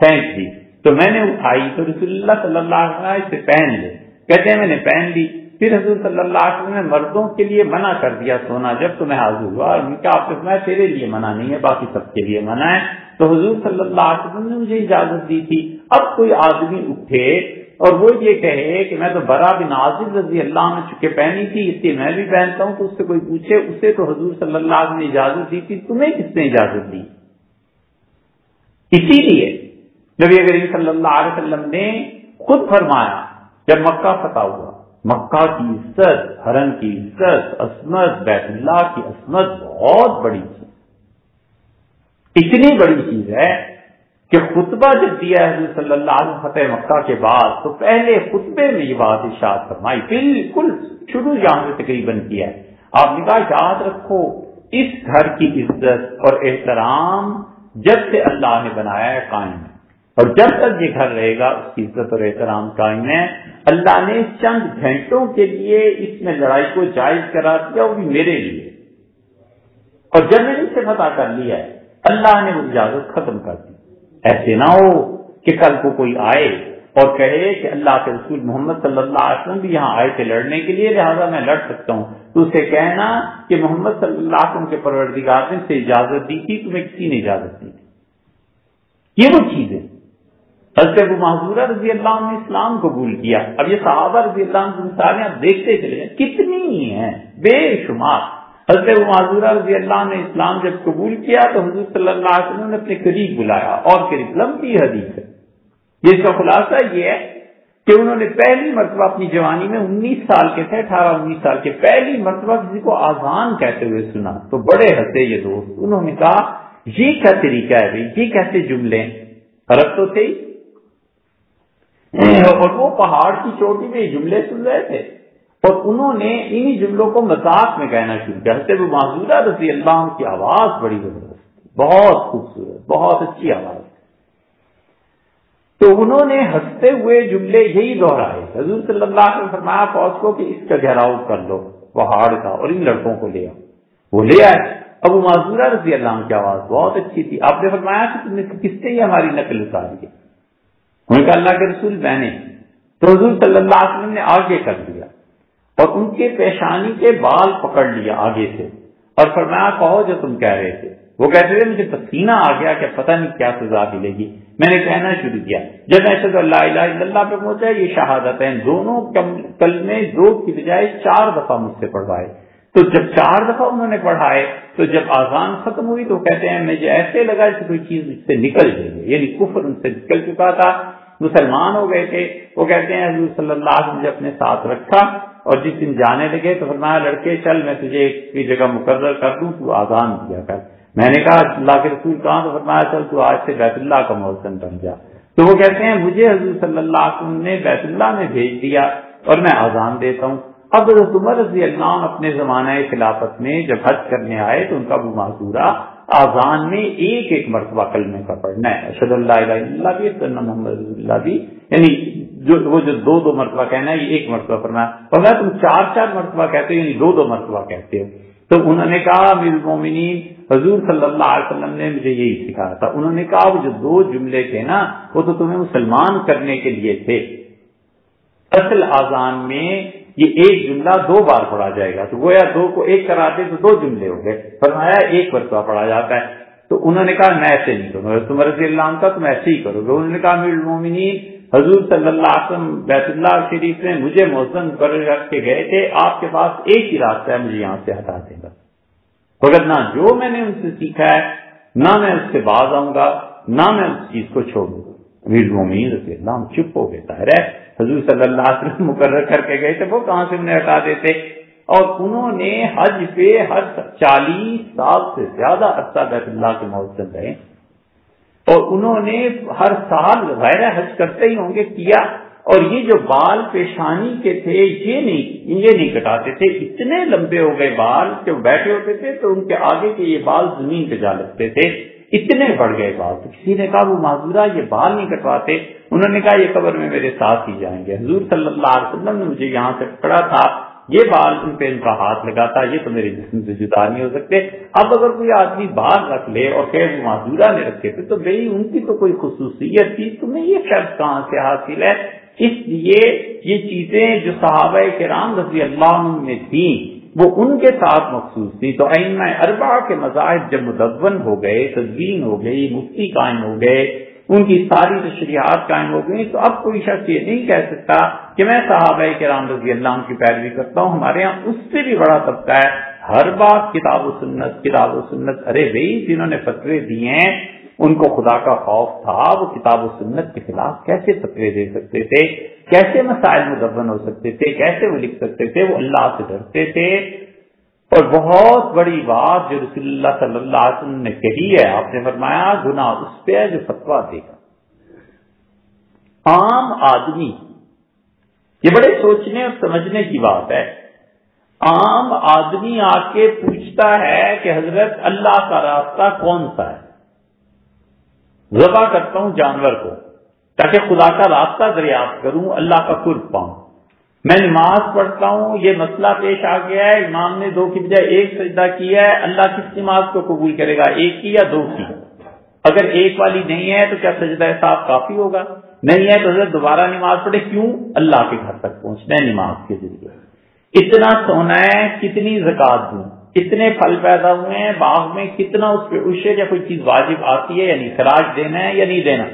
پھینک دی۔ تو میں نے اٹھائی تو رسول اللہ صلی اللہ علیہ وسلم پہن لے۔ کہتے ہیں میں نے پہن لی۔ پھر حضور صلی اللہ علیہ وسلم نے مردوں کے لیے منع کر دیا سونا جب تو میں حاضر ہوا اور میں آپ میں تیرے لیے منع نہیں ہے، باقی سب کے لیے منع ہے۔ تو حضور صلی اللہ علیہ وسلم نے مجھے اجازت دی تھی۔ اب کوئی آدمی اٹھے اور وہ یہ کہے کہ میں تو برا بن عاضر رضی اللہ نے چکے پہنی تھی، اس لیے میں بھی پہنتا ہوں۔ تو اس سے کوئی پوچھے، اسے تو حضور صلی اللہ علیہ وسلم نے اجازت دی تھی، تمہیں کس نے اجازت دی؟ اسی لیے نبی کریم صلی اللہ علیہ وسلم نے خود فرمایا، جب مکہ فتح ہوا، مکہ کی عزت، حرم کی عزت، عصمت، بیت اللہ کی عصمت بہت بڑی چیز اتنی بڑی چیز ہے کہ خطبہ جب دیا ہے صلی اللہ علیہ فتح مکہ کے بعد، تو پہلے خطبے میں یہ بات ارشاد فرمائی، بالکل شروع یہاں سے تقریباً کیا ہے۔ آپ نے کہا، یاد رکھو، اس گھر کی عزت اور احترام جب سے اللہ نے بنایا ہے، قائم ہے۔ اور جب تک یہ گھر رہے گا، اس کی عزت اور احترام قائم ہے۔ اللہ نے چند گھنٹوں کے لیے اس میں لڑائی کو جائز کرا دیا، وہ بھی میرے لیے۔ اور جب میں نے اسے فتح کر لیا ہے اللہ نے وہ اجازت ختم کر دی۔ ایسے نہ ہو کہ کل کو کوئی آئے اور کہے کہ اللہ کے رسول محمد صلی اللہ علیہ وسلم بھی یہاں آئے تھے لڑنے کے لیے، لہٰذا میں لڑ سکتا ہوں۔ تو اسے کہنا کہ محمد صلی اللہ علیہ وسلم کے پروردگار نے سے اجازت دی تھی، تمہیں کسی نے اجازت دی۔ تھی یہ وہ چیز ہے۔ حضرت ابو معذورہ رضی اللہ عنہ نے اسلام قبول کیا۔ اب یہ صحابہ رضی اللہ عنہ مثالیں آپ دیکھتے چلے جائیں، کتنی ہیں، بے شمار۔ حضرت ابو معذورہ رضی اللہ عنہ نے اسلام جب قبول کیا تو حضور صلی اللہ علیہ وسلم نے اپنے قریب بلایا۔ اور قریب لمبی حدیث ہے۔ جس کا خلاصہ یہ ہے کہ انہوں نے پہلی مرتبہ اپنی جوانی میں انیس سال کے تھے، اٹھارہ، انیس سال کے پہلی مرتبہ کسی کو آزان کہتے ہوئے سنا۔ تو بڑے ہنسے یہ دوست۔ انہوں نے کہا، یہ کیا طریقہ ہے بھائی؟ یہ کیسے جملے عرب تو تھے ہاں۔ اور وہ پہاڑ کی چوٹی میں جملے سن رہے تھے۔ اور انہوں نے انہی جملوں کو مذاق میں کہنا شروع کیا۔ وہ معذورہ رضی اللہ عنہ کی آواز بڑی زبردست بہت خوبصورت، بہت اچھی آواز تو انہوں نے ہنستے ہوئے جملے یہی دوہرائے حضور صلی اللہ علیہ وسلم فرمایا فوج کو کہ اس کا گہراؤ کر لو پہاڑ کا اور ان لڑکوں کو لے آؤ۔ وہ لے آئے۔ اب وہ معذورہ رضی اللہ عنہ کی آواز بہت اچھی تھی۔ آپ نے فرمایا کہ تم نے کس سے ہماری نقل اتاری ہے؟ ان کا اللہ کے رسول بہنے تو حضور صلی اللہ علیہ وسلم نے آگے کر دیا اور ان کے پیشانی کے بال پکڑ لیا آگے سے اور فرمایا، کہو جو تم کہہ رہے تھے۔ وہ کہتے تھے مجھے پسینہ آ گیا کہ پتہ نہیں کیا سزا ملے گی۔ میں نے کہنا شروع کیا، جب میں شد اللہ الہ الا اللہ پہ پہنچا، یہ شہادت ہیں دونوں کل میں دو کی بجائے چار دفعہ مجھ سے پڑھوائے۔ تو جب چار دفعہ انہوں نے پڑھائے، تو جب آزان ختم ہوئی تو کہتے ہیں، مجھے ایسے لگا کہ کوئی چیز مجھ سے نکل جائے۔ یعنی کفر ان سے نکل چکا تھا۔ مسلمان ہو گئے تھے۔ وہ کہتے ہیں، حضور صلی اللہ علیہ وسلم اپنے ساتھ رکھا اور جس دن جانے لگے تو فرمایا، لڑکے، چل، میں تجھے ایک جگہ مقرر کر دوں، تو آزان کیا کر۔ میں نے کہا، اللہ کے رسول کہاں؟ تو فرمایا، چل، تو آج سے بیت اللہ کا موسم بن جا۔ تو وہ کہتے ہیں، مجھے حضور صلی اللہ علیہ وسلم نے بیت اللہ میں بھیج دیا اور میں آزان دیتا ہوں۔ اب عمر رضی اللہ اپنے زمانہ خلافت میں جب حج کرنے آئے تو ان کا وہ معذورہ آزان میں ایک ایک مرتبہ کلمے کا پڑھنا ہے۔ اشد اللہ علیہ اللہ بھی محمد اللہ۔ بھی یعنی جو وہ جو دو دو مرتبہ کہنا ہے، یہ ایک مرتبہ پڑھنا ہے۔ اور تم چار چار مرتبہ کہتے ہو یعنی دو دو مرتبہ کہتے ہو۔ تو انہوں نے کہا میر مومنین حضور صلی اللہ علیہ وسلم نے مجھے یہی سکھایا تھا۔ انہوں نے کہا، وہ جو دو جملے تھے نا، وہ تو تمہیں مسلمان کرنے کے لیے تھے۔ اصل آزان میں یہ ایک جملہ دو بار پڑھا جائے گا، تو گویا دو کو ایک کراتے تو دو جملے ہو گئے فرمایا ایک مرتبہ پڑھا جاتا ہے۔ تو انہوں نے کہا میں ایسے نہیں کروں گا۔ تم رضی اللہ عنہ کا تم ایسے ہی کرو گے۔ انہوں نے کہا المومنین، حضور صلی اللہ علیہ وسلم بیت اللہ شریف میں مجھے موسم کر رکھ کے گئے تھے۔ آپ کے پاس ایک ہی راستہ ہے، مجھے یہاں سے ہٹا دے گا۔ مگر نہ جو میں نے ان سے سیکھا ہے، نہ میں اس سے باز آؤں گا، نہ میں اس چیز کو چھوڑوں گا۔ امید رضی اللہ چپ ہو گئے ہے۔ حضور صلی اللہ علیہ وسلم مقرر کر کے گئے تھے، وہ کہاں سے انہیں ہٹا دیتے؟ اور انہوں نے حج پہ ہر چالیس سال سے زیادہ عرصہ بیت اللہ کے موسم رہے اور انہوں نے ہر سال غیر حج کرتے ہی ہوں گے، کیا؟ اور یہ جو بال پیشانی کے تھے، یہ نہیں یہ نہیں کٹاتے تھے۔ اتنے لمبے ہو گئے بال کہ وہ بیٹھے ہوتے تھے تو ان کے آگے کے یہ بال زمین پہ جا لگتے تھے۔ اتنے بڑھ گئے بال تو کسی نے کہا وہ معذورہ یہ بال نہیں کٹواتے۔ انہوں نے کہا یہ قبر میں میرے ساتھ ہی جائیں گے۔ حضور صلی اللہ علیہ وسلم نے مجھے یہاں سے پکڑا تھا۔ یہ بال ان پہ ان کا ہاتھ لگاتا، یہ تو میرے جسم سے جدا نہیں ہو سکتے۔ اب اگر کوئی آدمی بال رکھ لے اور کہ وہ معذورہ نے رکھے تھے تو بھائی ان کی تو کوئی خصوصیت تھی۔ تمہیں یہ شرط کہاں سے حاصل ہے؟ اس لیے یہ چیزیں جو صحابہ کرام رضی اللہ عنہ میں تھیں وہ ان کے ساتھ مخصوص تھی۔ تو اربا کے مذاہب جب مدون ہو گئے تدبین ہو گئی، مفتی قائم ہو گئے، ان کی ساری تشریحات قائم ہو گئی تو اب کوئی شخص یہ نہیں کہہ سکتا کہ میں صحابہ کے رام رضی اللہ عنہ کی پیروی کرتا ہوں۔ ہمارے یہاں اس سے بھی بڑا طبقہ ہے، ہر بات کتاب و سنت، کتاب و سنت ارے بھائی، جنہوں نے فتوے دیے ہیں، ان کو خدا کا خوف تھا، وہ کتاب و سنت کے خلاف کیسے فتوے دے سکتے تھے؟ کیسے مسائل مدبن ہو سکتے تھے، کیسے وہ لکھ سکتے تھے، وہ اللہ سے ڈرتے تھے۔ اور بہت بڑی بات جو رسول اللہ صلی اللہ علیہ وسلم نے کہی ہے، آپ نے فرمایا گنا اس پہ ہے جو فتوا دے گا۔ عام آدمی، یہ بڑے سوچنے اور سمجھنے کی بات ہے۔ عام آدمی آ کے پوچھتا ہے کہ حضرت اللہ کا راستہ کون سا ہے۔ ذبح کرتا ہوں جانور کو۔ تاکہ خدا کا راستہ دریافت کروں، اللہ کا قرب پاؤں۔ میں نماز پڑھتا ہوں، یہ مسئلہ پیش آ گیا ہے۔ امام نے دو کی بجائے ایک سجدہ کیا ہے۔ اللہ کس نماز کو قبول کرے گا؟ ایک کی یا دو کی؟ اگر ایک والی نہیں ہے تو کیا سجدہ صاحب کافی ہوگا؟ نہیں ہے تو حضرت دوبارہ نماز پڑھے، کیوں؟ اللہ کے گھر تک پہنچنا ہے نماز کے ذریعے۔ اتنا سونا ہے، کتنی زکات دوں؟ کتنے پھل پیدا ہوئے ہیں؟ باغ میں کتنا اس پہ اشے یا کوئی چیز واجب آتی ہے یعنی خراج دینا ہے یا نہیں دینا؟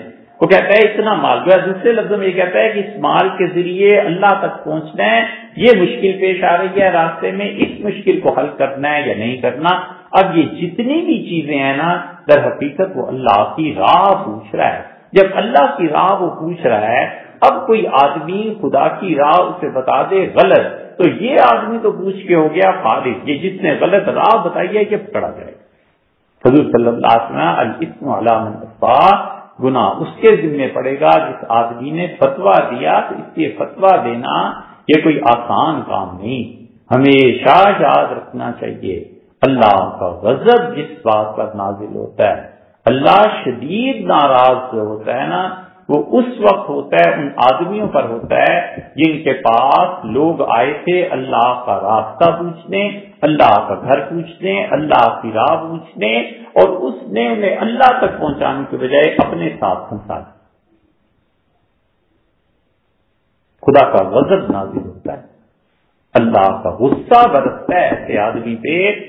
وہ کہتا ہے اتنا مال۔ گیا دوسرے لفظ میں یہ کہتا ہے کہ اس مال کے ذریعے اللہ تک پہنچنا ہے، یہ مشکل پیش آ رہی ہے، راستے میں اس مشکل کو حل کرنا ہے یا نہیں کرنا۔ اب یہ جتنی بھی چیزیں ہیں نا، در حقیقت وہ اللہ کی راہ پوچھ رہا ہے۔ جب اللہ کی راہ وہ پوچھ رہا ہے، اب کوئی آدمی خدا کی راہ اسے بتا دے غلط، تو یہ آدمی تو پوچھ کے ہو گیا فارغ یہ جس نے غلط راہ بتائی ہے کہ پکڑا جائے۔ حضور صلی اللہ علیہ وسلم گنا اس کے ذمے پڑے گا جس آدمی نے فتوا دیا تو اس لیے فتوا دینا یہ کوئی آسان کام نہیں۔ ہمیشہ یاد رکھنا چاہیے، اللہ کا غضب جس بات پر نازل ہوتا ہے، اللہ شدید ناراض جو ہوتا ہے نا وہ اس وقت ہوتا ہے، ان آدمیوں پر ہوتا ہے، جن کے پاس لوگ آئے تھے، اللہ کا راستہ پوچھنے، اللہ کا گھر پوچھنے، اللہ کی راہ پوچھنے، اور اس نے انہیں اللہ تک پہنچانے کے بجائے اپنے ساتھ پھنسا دیا خدا کا وزن نازل ہوتا ہے۔ اللہ کا غصہ برستا ہے ایسے آدمی پہ۔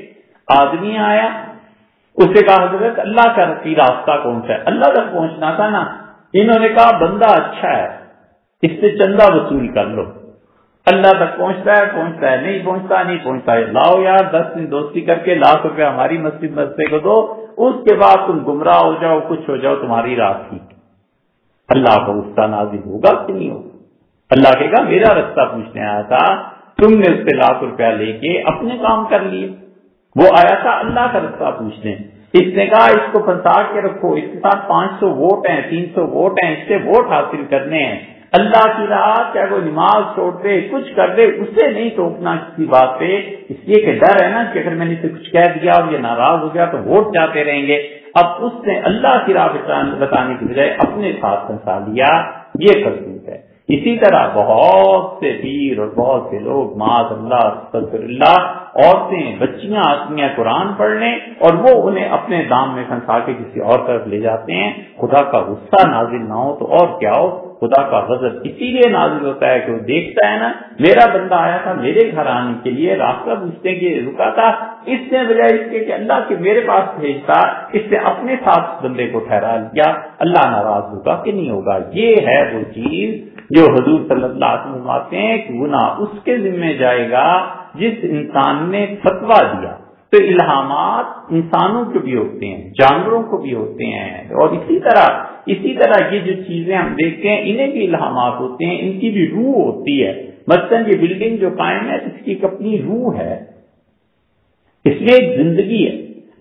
آدمی آیا، اسے کہا، حضرت، اللہ کا رسی راستہ کون سا ہے؟ اللہ تک پہنچنا تھا نا۔ انہوں نے کہا، بندہ اچھا ہے، اس سے چندہ وصول کر لو۔ اللہ تک پہنچتا ہے پہنچتا ہے، نہیں پہنچتا نہیں پہنچتا ہے۔ لاؤ یار، دس دن دوستی کر کے لاکھ روپے ہماری مسجد مسئلے کو دو، اس کے بعد تم گمراہ ہو جاؤ، کچھ ہو جاؤ، تمہاری رات ٹھیک اللہ کا غصہ نازل ہوگا کہ نہیں ہوگا؟ اللہ کہے گا، میرا رستہ پوچھنے آیا تھا، تم نے اس سے لاکھ روپیہ لے کے اپنے کام کر لیے۔ وہ آیا تھا اللہ کا رستہ پوچھنے۔ اس نے کہا، اس کو پھنسا کے رکھو، اس کے ساتھ پانچ سو ووٹ ہیں، تین سو ووٹ ہیں، اس سے ووٹ حاصل کرنے ہیں۔ اللہ کی راہ کیا کوئی نماز چھوڑ دے، کچھ کر دے، اسے نہیں ٹوکنا کسی بات پہ۔ اس لیے کہ ڈر ہے نا کہ اگر میں نے اسے کچھ کہہ دیا اور یہ ناراض ہو گیا تو ووٹ جاتے رہیں گے۔ اب اس نے اللہ کی راہ بتانے کی بجائے اپنے ساتھ پھنسا لیا۔ یہ کرتوت ہے۔ اسی طرح بہت سے پیر اور بہت سے لوگ معاذ اللہ اللہ عورتیں، بچیاں آتی ہیں قرآن پڑھنے اور وہ انہیں اپنے دام میں کھنسا کے کسی اور طرف لے جاتے ہیں۔ خدا کا غصہ نازل نہ ہو تو اور کیا ہو؟ خدا کا غضب اسی لیے نازل ہوتا ہے کہ وہ دیکھتا ہے نا، میرا بندہ آیا تھا میرے گھر آنے کے لیے، راستہ پوچھنے کے رکا تھا، اس نے بجائے اس کے کہ اللہ کے میرے پاس بھیجتا اس نے اپنے ساتھ بندے کو ٹھہرا لیا۔ اللہ ناراض ہوگا کہ نہیں ہوگا، یہ ہے وہ چیز جو حضور صلی اللہ علیہ وسلم آتے ہیں کہ گناہ اس کے ذمہ جائے گا جس انسان نے فتوا دیا۔ تو الہامات انسانوں کو بھی ہوتے ہیں، جانوروں کو بھی ہوتے ہیں۔ اور اسی طرح اسی طرح یہ جو چیزیں ہم دیکھتے ہیں، انہیں بھی الہامات ہوتے ہیں، ان کی بھی روح ہوتی ہے۔ مثلا یہ بلڈنگ جو قائم ہے، اس کی ایک اپنی روح ہے۔ اس میں ایک زندگی ہے۔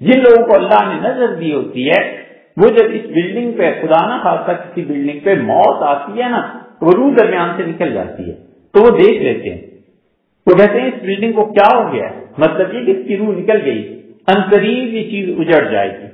جن لوگوں کو اللہ نے نظر دی ہوتی ہے، وہ جب اس بلڈنگ پہ، خدا نہ خاصا کسی بلڈنگ پہ موت آتی ہے نا وہ روح درمیان سے نکل جاتی ہے۔ تو وہ دیکھ لیتے ہیں۔ وہ کہتے ہیں، اس بلڈنگ کو کیا ہو گیا؟ مطلب یہ کہ اس کی روح نکل گئی۔ انقریب یہ چیز اجڑ جائے گی۔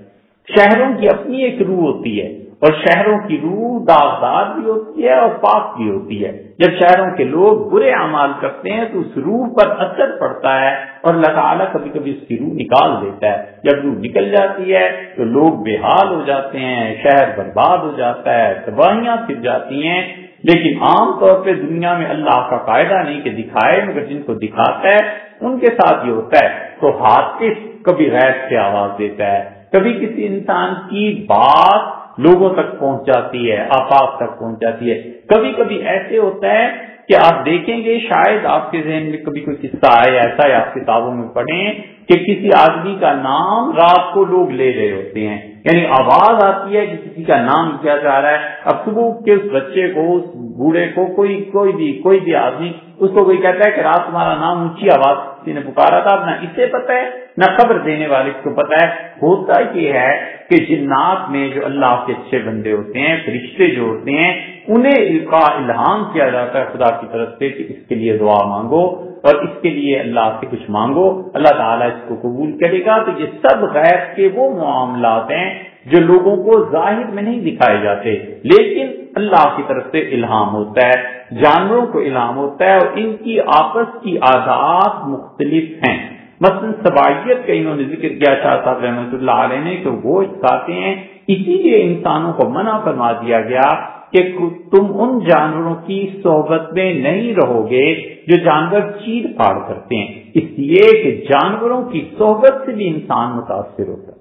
شہروں کی اپنی ایک روح ہوتی ہے اور شہروں کی روح داغدار بھی ہوتی ہے اور پاک بھی ہوتی ہے۔ جب شہروں کے لوگ برے اعمال کرتے ہیں تو اس روح پر اثر پڑتا ہے اور اللہ تعالیٰ کبھی کبھی اس کی روح نکال دیتا ہے۔ جب روح نکل جاتی ہے تو لوگ بے حال ہو جاتے ہیں، شہر برباد ہو جاتا ہے، تباہیاں پھر جاتی ہیں۔ لیکن عام طور پہ دنیا میں اللہ کا قاعدہ نہیں کہ دکھائے، مگر جن کو دکھاتا ہے، ان کے ساتھ یہ ہوتا ہے تو ہاتھ کبھی غیر سے آواز دیتا ہے؟ کبھی کسی انسان کی بات لوگوں تک پہنچ جاتی ہے آفاق تک پہنچ جاتی ہے۔ کبھی کبھی ایسے ہوتا ہے کہ آپ دیکھیں گے، شاید آپ کے ذہن میں کبھی کوئی قصہ آئے ایسا یا آپ کتابوں میں پڑھیں کہ کسی آدمی کا نام رات کو لوگ لے رہے ہوتے ہیں۔ یعنی آواز آتی ہے کہ کسی کا نام کیا جا رہا ہے، اب صبح کے اس بچے کو، اس بوڑھے کو، کوئی کوئی بھی کوئی بھی آدمی، اس کو کوئی کہتا ہے کہ رات تمہارا نام اونچی آواز کسی نے پکارا تھا نہ اسے پتا ہے، نہ خبر دینے والے کو پتا ہے۔ ہوتا یہ ہے کہ جنات میں جو اللہ کے اچھے بندے ہوتے ہیں، فرشتے جو ہوتے ہیں، انہیں کا الہام کیا جاتا ہے خدا کی طرف سے کہ اس کے لیے دعا مانگو۔ اور اس کے لیے اللہ سے کچھ مانگو۔ اللہ تعالیٰ اس کو قبول کرے گا۔ تو یہ سب غیر کے وہ معاملات ہیں جو لوگوں کو ظاہر میں نہیں دکھائے جاتے۔ لیکن اللہ کی طرف سے الہام ہوتا ہے، جانوروں کو الہام ہوتا ہے اور ان کی آپس کی عادات مختلف ہیں۔ مثلاً سبائیت کا انہوں نے ذکر کیا، شاہ صاحب رحمۃ اللہ علیہ نے، کہ وہ کھاتے ہیں۔ اسی لیے انسانوں کو منع فرما دیا گیا کہ تم ان جانوروں کی صحبت میں نہیں رہو گے جو جانور چیر پھاڑ کرتے ہیں۔ اس لیے کہ جانوروں کی صحبت سے بھی انسان متاثر ہوتا ہے۔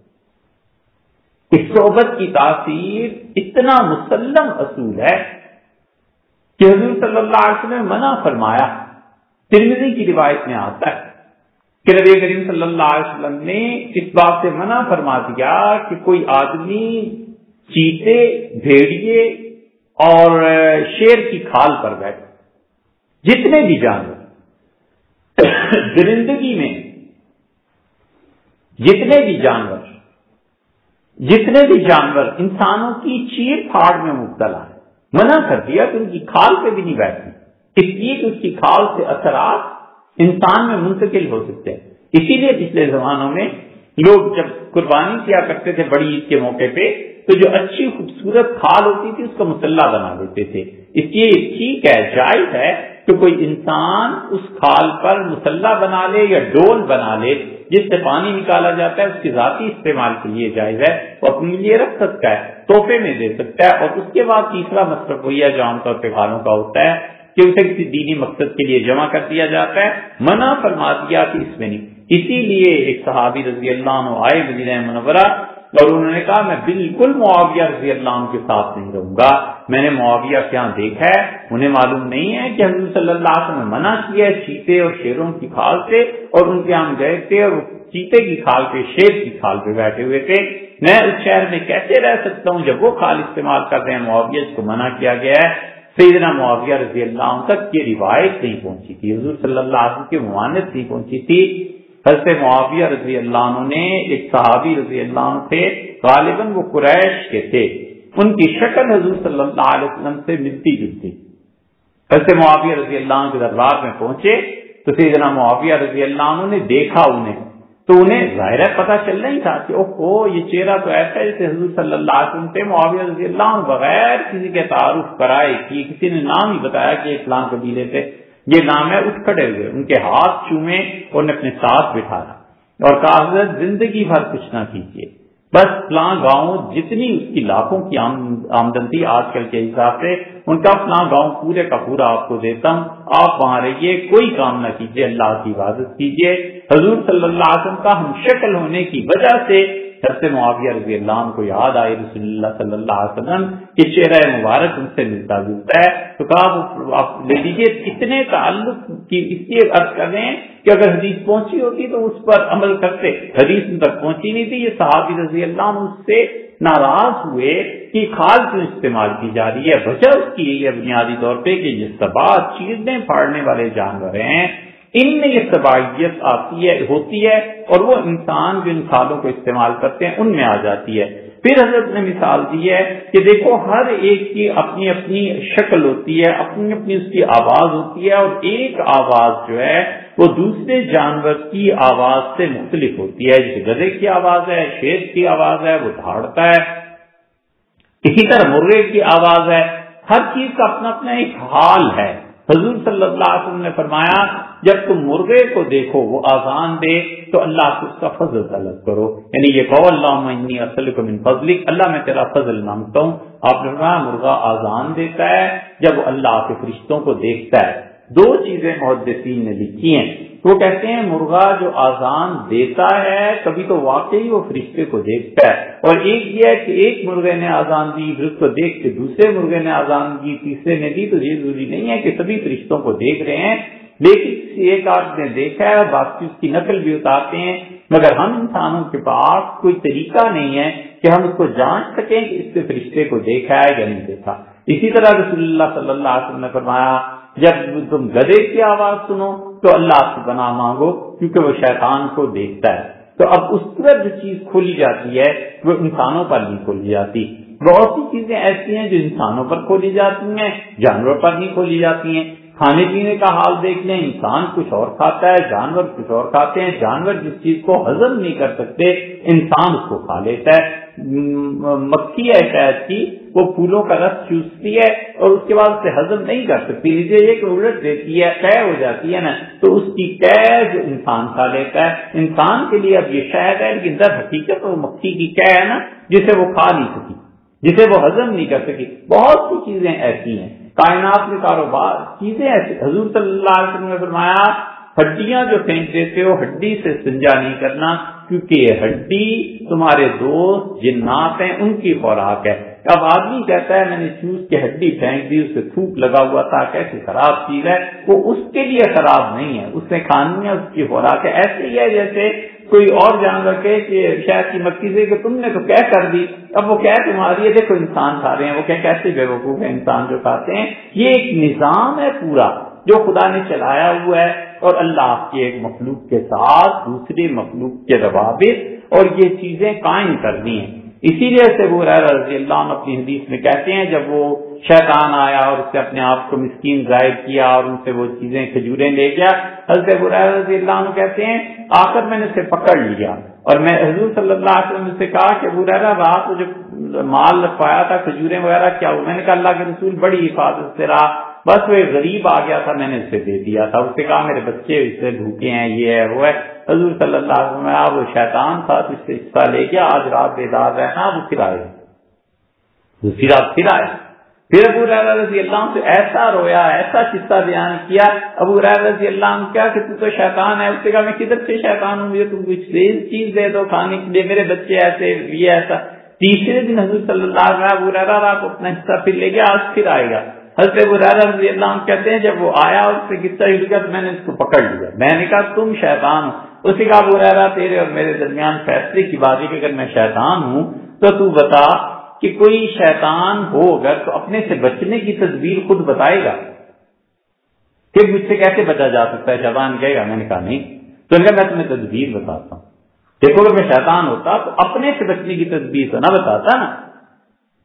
اس صحبت کی تاثیر اتنا مسلم اصول ہے کہ حضور صلی اللہ علیہ وسلم منع فرمایا۔ ترمزی کی روایت میں آتا ہے کہ نبی کریم صلی اللہ علیہ وسلم نے اس بات سے منع فرما دیا کہ کوئی آدمی چیتے، بھیڑیے اور شیر کی کھال پر بیٹھے جتنے بھی جانور درندگی میں جتنے بھی جانور، جتنے بھی جانور انسانوں کی چیر پھاڑ میں مبتلا ہے منع کر دیا کہ ان کی کھال پہ بھی نہیں بیٹھتی اس لیے کہ اس کی کھال سے اثرات انسان میں منتقل ہو سکتے ہیں۔ اسی لیے پچھلے زمانوں میں لوگ جب قربانی کیا کرتے تھے بڑی عید کے موقع پہ تو جو اچھی خوبصورت کھال ہوتی تھی اس کا مسلح بنا دیتے تھے۔ اس لیے ٹھیک ہے، جائز ہے کہ کوئی انسان اس کھال پر مسلح بنا لے یا ڈول بنا لے، جس سے پانی نکالا جاتا ہے، اس کی ذاتی استعمال کے لیے جائز ہے۔ وہ اپنے لیے رکھ سکتا ہے، تحفے میں دے سکتا ہے۔ اور اس کے بعد تیسرا مصرف وہی ہے جو عام طور پہ کھالوں کا ہوتا ہے کہ اسے کسی دینی مقصد کے لیے جمع کر دیا جاتا ہے۔ منع فرما دیا کہ اس میں نہیں۔ اسی لیے ایک صحابی رضی اللہ عنہ آئے مدینہ منورہ اور انہوں نے کہا، میں بالکل معاویہ رضی اللہ عنہ کے ساتھ نہیں رہوں گا۔ میں نے معاویہ کیا دیکھا ہے، انہیں معلوم نہیں ہے کہ حضرت صلی اللہ علیہ وسلم نے منع کیا ہے چیتے اور شیروں کی کھال سے، اور ان کے ہم گئے تھے اور چیتے کی کھال پہ، شیر کی کھال پہ بیٹھے ہوئے تھے۔ میں اس شہر میں کیسے رہ سکتا ہوں جب وہ کھال استعمال کر رہے ہیں؟ معاویہ اس کو منع کیا گیا ہے۔ سیدنا معاویہ رضی اللہ عنہ تک یہ روایت نہیں پہنچی تھی۔ حضور صلی اللہ علیہ وسلم کی ممانت نہیں پہنچی تھی۔ حضرت معاویہ رضی اللہ عنہ نے، ایک صحابی رضی اللہ عنہ تھے، غالباً وہ قریش کے تھے۔ ان کی شکل حضور صلی اللہ علیہ وسلم سے ملتی جلتی۔ حضرت معاویہ رضی اللہ عنہ کے دربار میں پہنچے تو سیدنا معاویہ رضی اللہ عنہ نے دیکھا انہیں۔ تو انہیں ظاہر پتا چل رہی تھا کہ او یہ چہرہ تو ایسا ہے جیسے حضور صلی اللہ علیہ وسلم تھے۔ معاویہ رضی اللہ عنہ بغیر کسی کے تعارف کرائے کہ کسی نے نام ہی بتایا کہ اسلام قبیلے سے یہ نام ہے اٹھ کھڑے ہوئے، ان کے ہاتھ چومے اور نے اپنے ساتھ بٹھایا اور کہا زندگی بھر کچھ نہ کیجیے بس فلاں گاؤں جتنی اس کی لاکھوں کی آمدن تھی، آج کل کے حساب سے ان کا فلاں گاؤں پورے کا پورا آپ کو دیتا ہوں۔ آپ وہاں رہیے، کوئی کام نہ کیجیے اللہ کی عبادت کیجیے حضور صلی اللہ علیہ وسلم کا ہم شکل ہونے کی وجہ سے حضرت معاویہ رضی اللہ عنہ کو یاد آئے، رسول اللہ صلی اللہ علیہ وسلم کہ چہرہ مبارک ان سے ملتا جلتا ہے۔ تو کہا، آپ لے لیجیے کتنے تعلق کی اس لیے عرض کر رہے ہیں کہ اگر حدیث پہنچی ہوتی تو اس پر عمل کرتے۔ حدیث ان تک پہنچی نہیں تھی، یہ صحابی رضی اللہ عنہ اس سے ناراض ہوئے کہ کھال کیوں استعمال کی جا رہی ہے وجہ اس کی یہ بنیادی طور پہ کہ یہ سبات چیزیں پھاڑنے والے جانور ہیں ان میں یہ صباحیت آتی ہے، ہوتی ہے اور وہ انسان جو ان کھالوں کو استعمال کرتے ہیں، ان میں آ جاتی ہے۔ پھر حضرت نے مثال دی ہے کہ دیکھو، ہر ایک کی اپنی اپنی شکل ہوتی ہے، اپنی اپنی اس کی آواز ہوتی ہے اور ایک آواز جو ہے وہ دوسرے جانور کی آواز سے مختلف ہوتی ہے۔ جیسے گدے کی آواز ہے، شیر کی آواز ہے، وہ دھاڑتا ہے۔ اسی طرح مرغے کی آواز ہے۔ ہر چیز کا اپنا اپنا ایک حال ہے۔ حضور صلی اللہ علیہ وسلم نے فرمایا، جب تم مرغے کو دیکھو، وہ آزان دے، تو اللہ کو اس کا فضل طلب کرو۔ یعنی یہ کہو اللہ اصل کو من فضلک، اللہ میں تیرا فضل مانگتا ہوں۔ آپ نے فرمایا، مرغا آزان دیتا ہے، جب وہ اللہ کے فرشتوں کو دیکھتا ہے۔ دو چیزیں محدثین نے لکھی ہیں۔ وہ کہتے ہیں، مرغا جو آزان دیتا ہے، کبھی تو واقعی وہ فرشتے کو دیکھتا ہے۔ اور ایک یہ ہے کہ ایک مرغے نے آزان دی، پھر اس کو دیکھ کے دوسرے مرغے نے آزان دی، تیسرے نے دی، تو یہ ضروری نہیں ہے کہ سبھی فرشتوں کو دیکھ رہے ہیں۔ لیکن ایک آدھ نے دیکھا ہے باقی اس کی نقل بھی اتارتے ہیں۔ مگر ہم انسانوں کے پاس کوئی طریقہ نہیں ہے کہ ہم اس کو جانچ سکیں کہ اس سے فرشتے کو دیکھا ہے یا نہیں دیکھا۔ اسی طرح رسول اللہ صلی اللہ علیہ وسلم نے فرمایا، جب تم گدے کی آواز سنو تو اللہ سے بنا مانگو، کیونکہ وہ شیطان کو دیکھتا ہے۔ تو اب اس طرح جو چیز کھولی جاتی ہے، وہ انسانوں پر نہیں کھولی جاتی۔ بہت سی چیزیں ایسی ہیں جو انسانوں پر کھولی جاتی ہیں، جانوروں پر نہیں کھولی جاتی ہیں۔ کھانے پینے کا حال دیکھ لیں، انسان کچھ اور کھاتا ہے، جانور کچھ اور کھاتے ہیں۔ جانور جس چیز کو ہضم نہیں کر سکتے، انسان اس کو کھا لیتا ہے۔ مکھی ہے شاید کی، وہ پھولوں کا رس چوستی ہے اور اس کے بعد اسے ہضم نہیں کر سکتی۔ لیجیے یہ کہ الٹ دیتی ہے قے ہو جاتی ہے نا، تو اس کی قے جو انسان کھا لیتا ہے۔ انسان کے لیے اب یہ شاید ہے، لیکن در حقیقت وہ مکھی کی قے ہے نا، جسے وہ کھا نہیں سکی، جسے وہ ہضم نہیں کر سکی۔ بہت سی چیزیں ایسی ہیں۔ کائنات میں کاروبار، چیزیں ایسی۔ حضور صلی اللہ علیہ وسلم نے فرمایا ہڈیاں جو پھینک دیتے ہو، ہڈی سے سنجا نہیں کرنا، کیونکہ یہ ہڈی تمہارے دوست، جنات ہیں، ان کی خوراک ہے۔ اب آدمی کہتا ہے، میں نے چوس کے ہڈی پھینک دی اس سے تھوک لگا ہوا تھا، کیسی خراب چیز ہے؟ وہ اس کے لیے خراب نہیں ہے۔ اس نے کھانی ہے، اس کی خوراک ہے۔ ایسے ہی ہے جیسے کوئی اور جانور کہ شاید کی مکھی سے کہ تم نے تو کیا کر دی؟ اب وہ کیا تمہاری ہے، دیکھو انسان کھا رہے ہیں۔ وہ کیا کیسے بے وقوف ہے انسان جو کھاتے ہیں؟ یہ ایک نظام ہے پورا، جو خدا نے چلایا ہوا ہے۔ اور اللہ کے ایک مخلوق کے ساتھ دوسرے مخلوق کے روابط اور یہ چیزیں قائم کرنی ہیں۔ اسی لیے سے وہ رضی اللہ عنہ اپنی حدیث میں کہتے ہیں، جب وہ شیطان آیا اور اس سے اپنے آپ کو مسکین ظاہر کیا اور ان سے وہ چیزیں کھجوریں لے گیا، حضرت رضی اللہ عنہ کہتے ہیں آ کر میں نے اسے پکڑ لیا۔ اور میں حضور صلی اللہ علیہ وسلم سے کہا کہ برا رات جو مال رکھوایا تھا، کھجوریں وغیرہ کیا ہوا؟ میں نے کہا اللہ کے رسول بڑی حفاظت سے رہا۔ بس وہ غریب آ گیا تھا، میں نے اسے دے دیا تھا۔ اس سے کہا، میرے بچے اس سے بھوکے ہیں، یہ ہے، وہ ہے۔ حضور صلی اللہ علیہ وسلم وہ شیطان تھا، تو اس سے حصہ لے گیا آج رات بیدار رہنا، وہ پھر آئے۔ دوسری رات پھر آئے۔ پھر ابو رضی اللہ سے ایسا رویا، ایسا قصہ بیان کیا۔ ابو رضی اللہ عنہ کیا کہ تو شیطان ہے۔ اس سے کہا، میں کدھر سے شیطان ہوں؟ مجھے تم کچھ چیز دے دو، کھانے کے لیے میرے بچے ایسے، یہ ایسا۔ تیسرے دن حضور صلی اللہ علیہ وسلم، ابو رات کو اپنا حصہ پھر لے گیا آج پھر آئے گا۔ حضرت رضی اللہ عنہ کہتے ہیں، جب وہ آیا اس سے قصہ گیا تو میں نے اس کو پکڑ لیا۔ میں نے کہا، تم شیطان ہو۔ اسی کا ابو رہا تیرے اور میرے درمیان فیصلے کی بات ہے کہ اگر میں شیطان ہوں، تو تو بتا کہ کوئی شیطان ہو اگر تو اپنے سے بچنے کی تدبیر خود بتائے گا۔ کہ مجھ سے کیسے بچا جا سکتا ہے؟ شیطان کہے گا، میں نے کہا، نہیں۔ تو میں تمہیں تدبیر بتاتا ہوں۔ دیکھو، اگر میں شیطان ہوتا تو اپنے سے بچنے کی تدبیر تو نہ بتاتا نا۔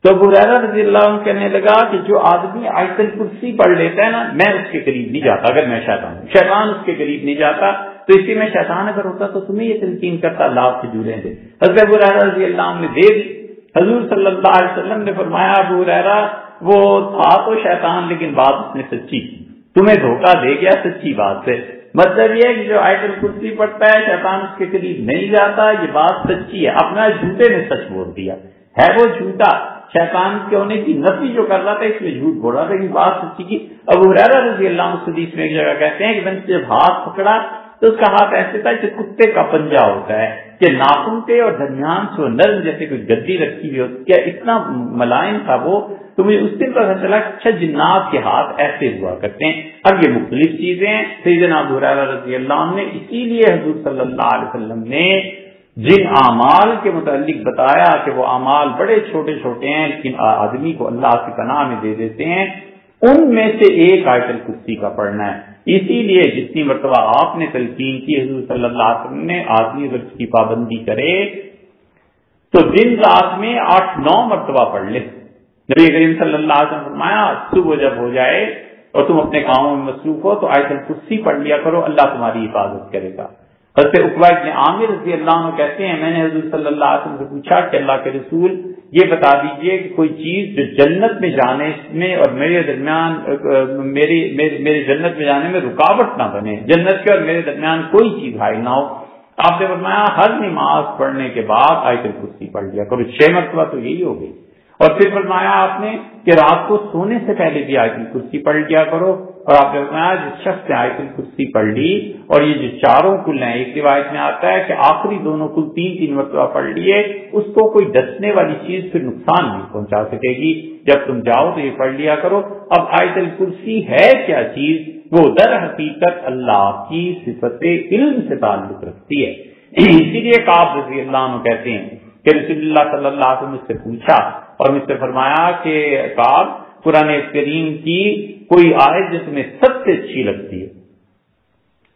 تو برادہ رضی اللہ عنہ کہنے لگا کہ جو آدمی آیت کرسی پڑھ لیتا ہے نا، میں اس کے قریب نہیں جاتا، اگر میں شیطان ہوں۔ شیطان اس کے قریب نہیں جاتا، تو اسی میں شیطان اگر ہوتا تو تمہیں یہ تلقین کرتا اللہ سے جڑے تھے حضرت ابو رضی اللہ نے دے دی۔ حضور صلی اللہ علیہ وسلم نے فرمایا، ابو رحرا وہ تھا تو شیطان، لیکن بات اس نے سچی تمہیں دھوکہ دے گیا، سچی بات سے مطلب یہ کہ جو آئٹل کرسی پڑتا ہے، شیطان اس کے قریب نہیں جاتا، یہ بات سچی ہے۔ اپنا جھوٹے نے سچ بول دیا۔ ہے وہ جھوٹا شیطان کے ہونے کی نفی جو کر رہا تھا، اس میں جھوٹ بول رہا تھا۔ کہ بات سچی کی۔ اب رضی اللہ حدیث میں ایک جگہ کہتے ہیں کہ میں نے جب ہاتھ پکڑا، تو اس کا ہاتھ ایسے تھا جیسے کتے کا پنجا ہوتا ہے، کہ ناخن کے اور درمیان سے نرم جیسے کوئی گدی رکھی ہوئی ہوتی کیا اتنا ملائم تھا وہ، تو مجھے اس دن پتا چلا اچھا جنات کے ہاتھ ایسے ہوا کرتے ہیں۔ اب یہ مختلف چیزیں ہیں۔ سیدنا رضی اللہ عنہ نے اسی لیے حضور صلی اللہ علیہ وسلم نے جن اعمال کے متعلق بتایا کہ وہ اعمال بڑے چھوٹے چھوٹے ہیں لیکن آدمی کو اللہ کی پناہ میں دے دیتے ہیں، ان میں سے ایک آیتل کشتی کا پڑھنا ہے۔ اسی لیے جتنی مرتبہ آپ نے تلقین کی، حضور صلی اللہ علیہ وسلم نے آدمی اگر کی پابندی کرے، تو دن رات میں آٹھ نو مرتبہ پڑھ لے۔ نبی کریم صلی اللہ علیہ وسلم فرمایا، صبح جب ہو جائے اور تم اپنے کاموں میں مصروف ہو، تو آیت الکرسی پڑھ لیا کرو، اللہ تمہاری حفاظت کرے گا۔ حضرت اقبا ابن عامر رضی اللہ عنہ کہتے ہیں، میں نے حضور صلی اللہ علیہ وسلم سے پوچھا کہ اللہ کے رسول یہ بتا دیجیے کہ کوئی چیز جو جنت میں جانے میں اور میرے درمیان، میری میرے جنت میں جانے میں رکاوٹ نہ بنے، جنت کے اور میرے درمیان کوئی چیز حائل نہ ہو۔ آپ نے فرمایا، ہر نماز پڑھنے کے بعد آیت الکرسی پڑھ لیا کرو، چھ مرتبہ تو یہی ہو گئی۔ اور پھر فرمایا آپ نے کہ رات کو سونے سے پہلے بھی آیت کرسی پڑھ لیا کرو۔ اور آپ نے فرمایا جس شخص نے آیت کرسی پڑھ لی اور یہ جو چاروں کل ہیں ایک روایت میں آتا ہے کہ آخری دونوں کل تین تین مرتبہ پڑھ لیے، اس کو کوئی ڈسنے والی چیز پھر نقصان نہیں پہنچا سکے گی۔ جب تم جاؤ تو یہ پڑھ لیا کرو۔ اب آیت الکرسی ہے کیا چیز؟ وہ در حقیقت اللہ کی صفت علم سے تعلق رکھتی ہے۔ اسی لیے کاب رضی اللہ عنہ کہتے ہیں کہ رسول اللہ صلی اللہ علیہ وسلم سے پوچھا اور مجھ سے فرمایا کہ کاب قرآن کریم کی کوئی آیت جو تمہیں سب سے اچھی لگتی ہے۔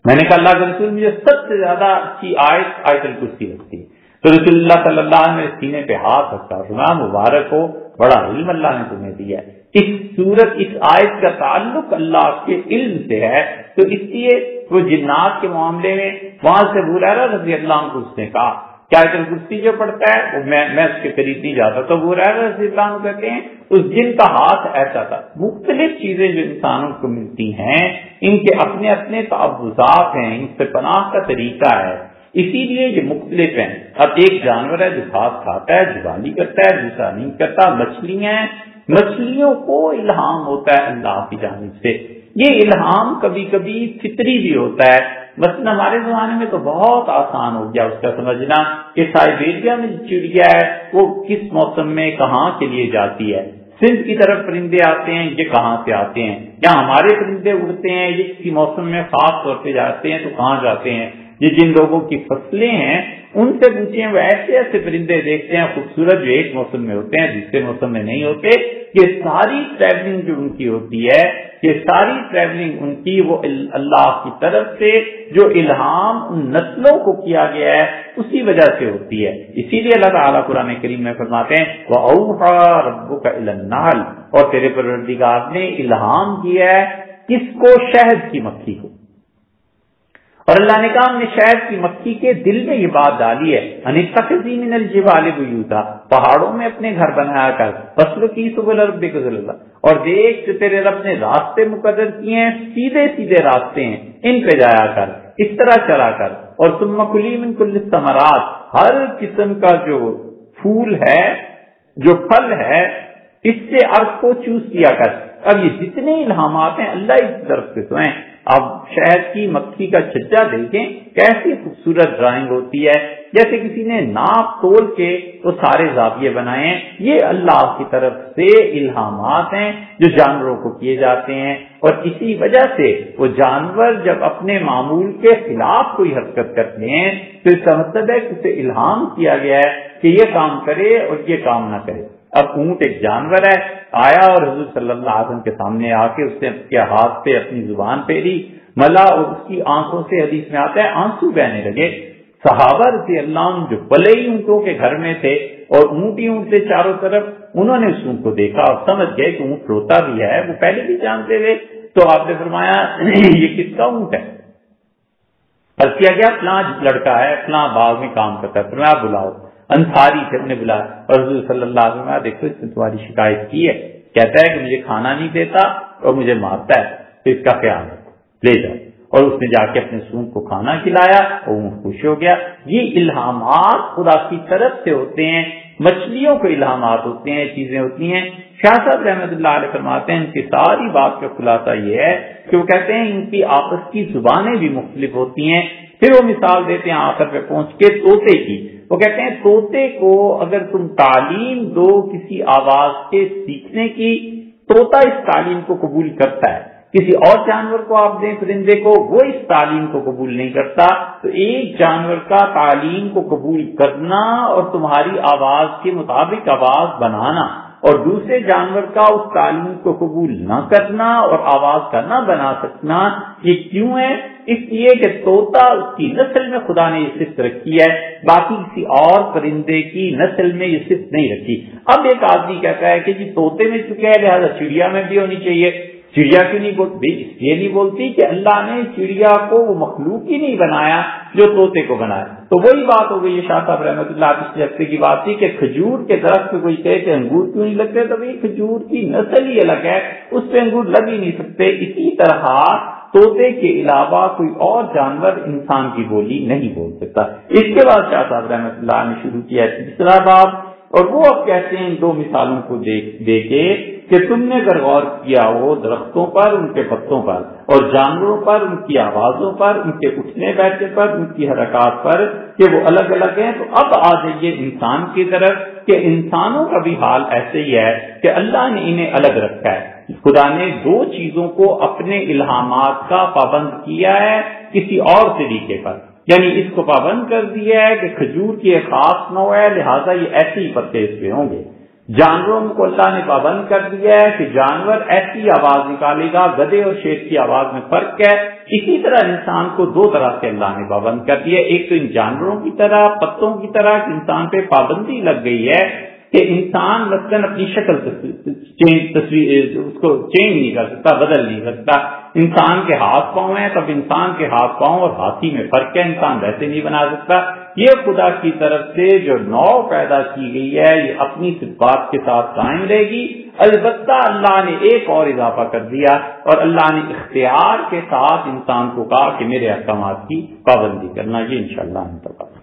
میں نے کہا اللہ کے رسول مجھے سب سے زیادہ اچھی آیت آیت الکرسی لگتی ہے۔ تو رسول اللہ صلی اللہ علیہ سینے پہ ہاتھ رکھتا سنا مبارک ہو، بڑا علم اللہ نے تمہیں دیا ہے۔ اس صورت اس آیت کا تعلق اللہ کے علم سے ہے۔ تو اس لیے وہ جنات کے معاملے میں وہاں سے بلایا رضی اللہ عنہ کو اس نے کہا۔ کیا کرسی جو پڑتا ہے، وہ میں میں اس کے قریب نہیں جاتا۔ تو وہ رضی اللہ عنہ کہتے ہیں، اس جن کا ہاتھ ایسا تھا۔ مختلف چیزیں جو انسانوں کو ملتی ہیں، ان کے اپنے اپنے تعوضات ہیں، ان سے پناہ کا طریقہ ہے۔ اسی لیے یہ مختلف ہیں۔ اب ایک جانور ہے جو گھاس کھاتا ہے، جوانی کرتا ہے دوسرا نہیں کرتا، مچھلیاں مچھلیوں کو الہام ہوتا ہے اللہ کی جانب سے۔ یہ الہام کبھی کبھی فطری بھی ہوتا ہے۔ مثلا ہمارے زمانے میں تو بہت آسان ہو گیا اس کا سمجھنا کہ سائبیریا میں چڑیا ہے، وہ کس موسم میں کہاں کے لیے جاتی ہے؟ سندھ کی طرف پرندے آتے ہیں، یہ کہاں سے آتے ہیں؟ یا ہمارے پرندے اڑتے ہیں، یہ کسی موسم میں خاص طور پہ جاتے ہیں تو کہاں جاتے ہیں؟ یہ جن لوگوں کی فصلیں ہیں ان سے پوچھیں، وہ ایسے ایسے پرندے دیکھتے ہیں، خوبصورت جو ایک موسم میں ہوتے ہیں، دوسرے موسم میں نہیں ہوتے۔ یہ ساری ٹریولنگ جو ان کی ہوتی ہے، یہ ساری ٹریولنگ ان کی وہ اللہ کی طرف سے جو الہام ان نسلوں کو کیا گیا ہے، اسی وجہ سے ہوتی ہے۔ اسی لیے اللہ تعالیٰ قرآن کریم میں فرماتے ہیں وہ اوہا ربو کا النحل اور تیرے پروردگار نے الہام کیا ہے، کس کو؟ شہد کی مکھی کو۔ اور اللہ نے کہا ہم نے شہد کی مکھی کے دل میں یہ بات ڈالی ہے۔ من الجبال بیوتا، پہاڑوں میں اپنے گھر بنایا کر۔ فصل کی سبل ربک اللہ اور دیکھ جو تیرے رب نے راستے مقدر کیے ہیں، سیدھے سیدھے راستے ہیں۔ ان پہ جایا کر، اس طرح چلا کر۔ اور تم مکلی من کل ثمرات ہر قسم کا جو پھول ہے، جو پھل ہے، اس سے ارد کو چوز کیا کر۔ اب یہ جتنے الہامات ہیں، اللہ اس طرف سے تو ہیں اب شہد کی مکھی کا چھجا دیکھیں، کیسی خوبصورت ڈرائنگ ہوتی ہے۔ جیسے کسی نے ناپ تول کے وہ سارے زاویے بنائے ہیں۔ یہ اللہ کی طرف سے الہامات ہیں جو جانوروں کو کیے جاتے ہیں۔ اور اسی وجہ سے وہ جانور جب اپنے معمول کے خلاف کوئی حرکت کرتے ہیں، تو اس کا مطلب ہے کہ اسے الہام کیا گیا ہے کہ یہ کام کرے اور یہ کام نہ کرے۔ اب اونٹ ایک جانور ہے، آیا اور حضور صلی اللہ علیہ وسلم کے سامنے آ کے اس نے ہاتھ پہ اپنی زبان پھیری ملا اور اس کی آنکھوں سے حدیث میں آتا ہے، آنسو بہنے لگے۔ صحابہ رضی اللہ عنہ جو پلے ہی اونٹوں کے گھر میں تھے اور اونٹی اونٹ تھے چاروں طرف، انہوں نے اس اونٹ کو دیکھا اور سمجھ گئے کہ اونٹ روتا بھی ہے، وہ پہلے بھی جانتے تھے۔ تو آپ نے فرمایا، یہ کس کا اونٹ ہے؟ کیا گیا، فلاں لڑکا ہے، فلاں باغ میں کام کرتا ہے۔ پھر آپ بلاؤ۔ انصاری تھے انہیں بلایا اور حضور صلی اللہ علیہ وسلم دیکھو، اس نے تمہاری شکایت کی ہے۔ کہتا ہے کہ مجھے کھانا نہیں دیتا اور مجھے مارتا ہے۔ تو اس کا خیال رکھو۔ لے جاؤ۔ اور اس نے جا کے اپنے سونگ کو کھانا کھلایا اور وہ خوش ہو گیا۔ یہ الہامات خدا کی طرف سے ہوتے ہیں۔ مچھلیوں کے الہامات ہوتے ہیں، چیزیں ہوتی ہیں۔ شاہ صاحب رحمۃ اللہ علیہ فرماتے ہیں، ان کی ساری بات کا خلاصہ یہ ہے کہ وہ کہتے ہیں، ان کی آپس کی زبانیں بھی مختلف ہوتی ہیں۔ پھر وہ مثال دیتے ہیں، آخر پہ پہنچ کے توتے کی وہ کہتے ہیں، طوطے کو اگر تم تعلیم دو کسی آواز کے سیکھنے کی، طوطا اس تعلیم کو قبول کرتا ہے۔ کسی اور جانور کو آپ دیں پرندے کو، وہ اس تعلیم کو قبول نہیں کرتا۔ تو ایک جانور کا تعلیم کو قبول کرنا اور تمہاری آواز کے مطابق آواز بنانا اور دوسرے جانور کا اس تعلیم کو قبول نہ کرنا اور آواز کا نہ بنا سکنا، یہ کیوں ہے؟ اس لیے کہ توتا اس کی نسل میں خدا نے یہ صفت رکھی ہے، باقی کسی اور پرندے کی نسل میں یہ صفت نہیں رکھی۔ اب ایک آدمی کہتا ہے کہ جی توتے میں چکے ہے؟ لہٰذا چڑیا میں بھی ہونی چاہیے۔ چڑیا کیوں نہیں بولتی اس لیے نہیں بولتی کہ اللہ نے چڑیا کو وہ مخلوق ہی نہیں بنایا جو توتے کو بنایا۔ تو وہی بات ہو گئی شاہ صاحب رحمۃ اللہ پچھلے ہفتے کی بات تھی کہ کھجور کے درخت پہ کوئی کہے کہ انگور کیوں نہیں لگتے؟ تو بھائی کھجور کی نسل ہی الگ ہے، اس پہ انگور لگ ہی نہیں سکتے۔ اسی طرح توتے کے علاوہ کوئی اور جانور انسان کی بولی نہیں بول سکتا۔ اس کے بعد شاہ صاحب رحمۃ اللہ نے شروع کیا تیسرا باب، اور وہ اب کہتے ہیں ان دو مثالوں کو دے کے کہ تم نے اگر غور کیا ہو درختوں پر، ان کے پتوں پر، اور جانوروں پر، ان کی آوازوں پر، ان کے اٹھنے بیٹھنے پر، ان کی حرکات پر کہ وہ الگ الگ ہیں، تو اب آ جائیے انسان کی طرف کہ انسانوں کا بھی حال ایسے ہی ہے کہ اللہ نے انہیں الگ رکھا ہے۔ خدا نے دو چیزوں کو اپنے الہامات کا پابند کیا ہے کسی اور طریقے پر۔ یعنی اس کو پابند کر دیا ہے کہ کھجور کی ایک خاص نو ہے، لہٰذا یہ ایسے ہی پتے اس پہ ہوں گے۔ جانوروں کو اللہ نے پابند کر دیا ہے کہ جانور ایسی آواز نکالے گا، گدے اور شیر کی آواز میں فرق ہے۔ اسی طرح انسان کو دو طرح سے اللہ نے پابند کر دیا ایک تو ان جانوروں کی طرح، پتوں کی طرح، انسان پہ پابندی لگ گئی ہے۔ کہ انسان مثلاً اپنی شکل تصویر اس کو چینج نہیں کر سکتا، بدل نہیں سکتا۔ انسان کے ہاتھ پاؤں ہیں، تب انسان کے ہاتھ پاؤں اور ہاتھی میں فرق ہے، انسان ویسے نہیں بنا سکتا۔ یہ خدا کی طرف سے جو نو پیدا کی گئی ہے، یہ اپنی صفات کے ساتھ قائم رہے گی۔ البتہ اللہ نے ایک اور اضافہ کر دیا اور اللہ نے اختیار کے ساتھ انسان کو کہا کہ میرے احکامات کی پابندی کرنا، یہ انشاءاللہ شاء اللہ